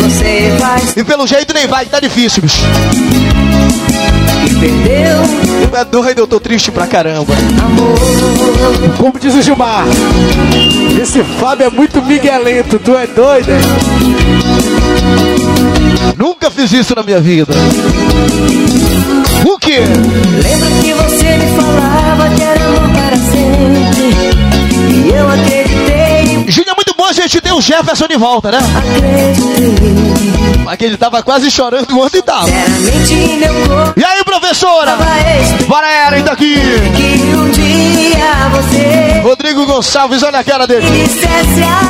E pelo jeito nem vai, tá difícil, bicho. E perdeu é doido, eu tô triste pra caramba. Como diz o Gilmar, esse Fábio é muito miguelento, tu é doido? hein? Nunca fiz isso na minha vida. O quê? Lembra que você me falava que era amor para sempre E eu acreditei, gente ter o Jefferson de volta, né? Mas que ele tava quase chorando ontem e tava. E aí, professora? que um dia você Rodrigo Gonçalves, olha a cara dele.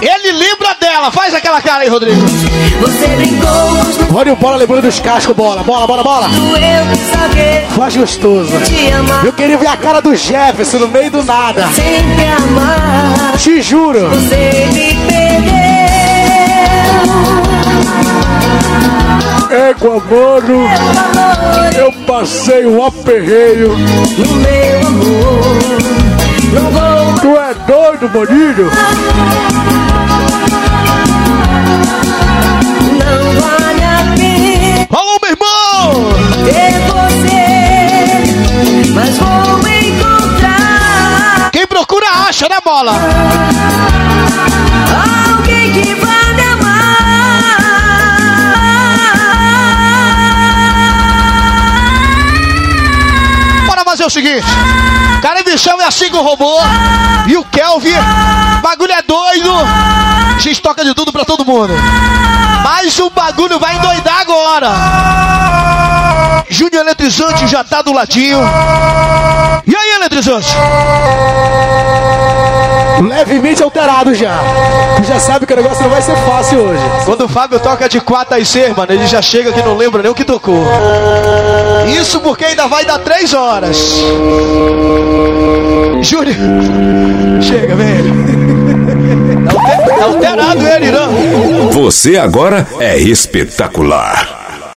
Ele lembra dela. Faz aquela cara aí, Rodrigo. Olha o bola lembrando dos cascos, bola, bola, bola, bola. Faz gostoso. Eu queria ver a cara do Jefferson no meio do nada. Te juro. Você me Égua, mano, Amor eu passei um aperreio. no meu amor Tu é doido, maninho? Não vale a pena Alô, meu irmão. ter você, mas vou encontrar Quem procura acha, né, bola? O seguinte. Cara de chão é assim com o robô. E o Kelvin. Bagulho é doido. A gente toca de tudo pra todo mundo. Mas o bagulho vai endoidar agora. Júnior Eletrizante já tá do ladinho. E aí, Eletrizante? Levemente alterado já. Já sabe que o negócio não vai ser fácil hoje. Quando o Fábio toca de 4 às 6, mano, ele já chega que não lembra nem o que tocou. Isso porque ainda vai dar 3 horas. Júnior. Chega, velho. Tá alterado ele, não. Você agora é espetacular.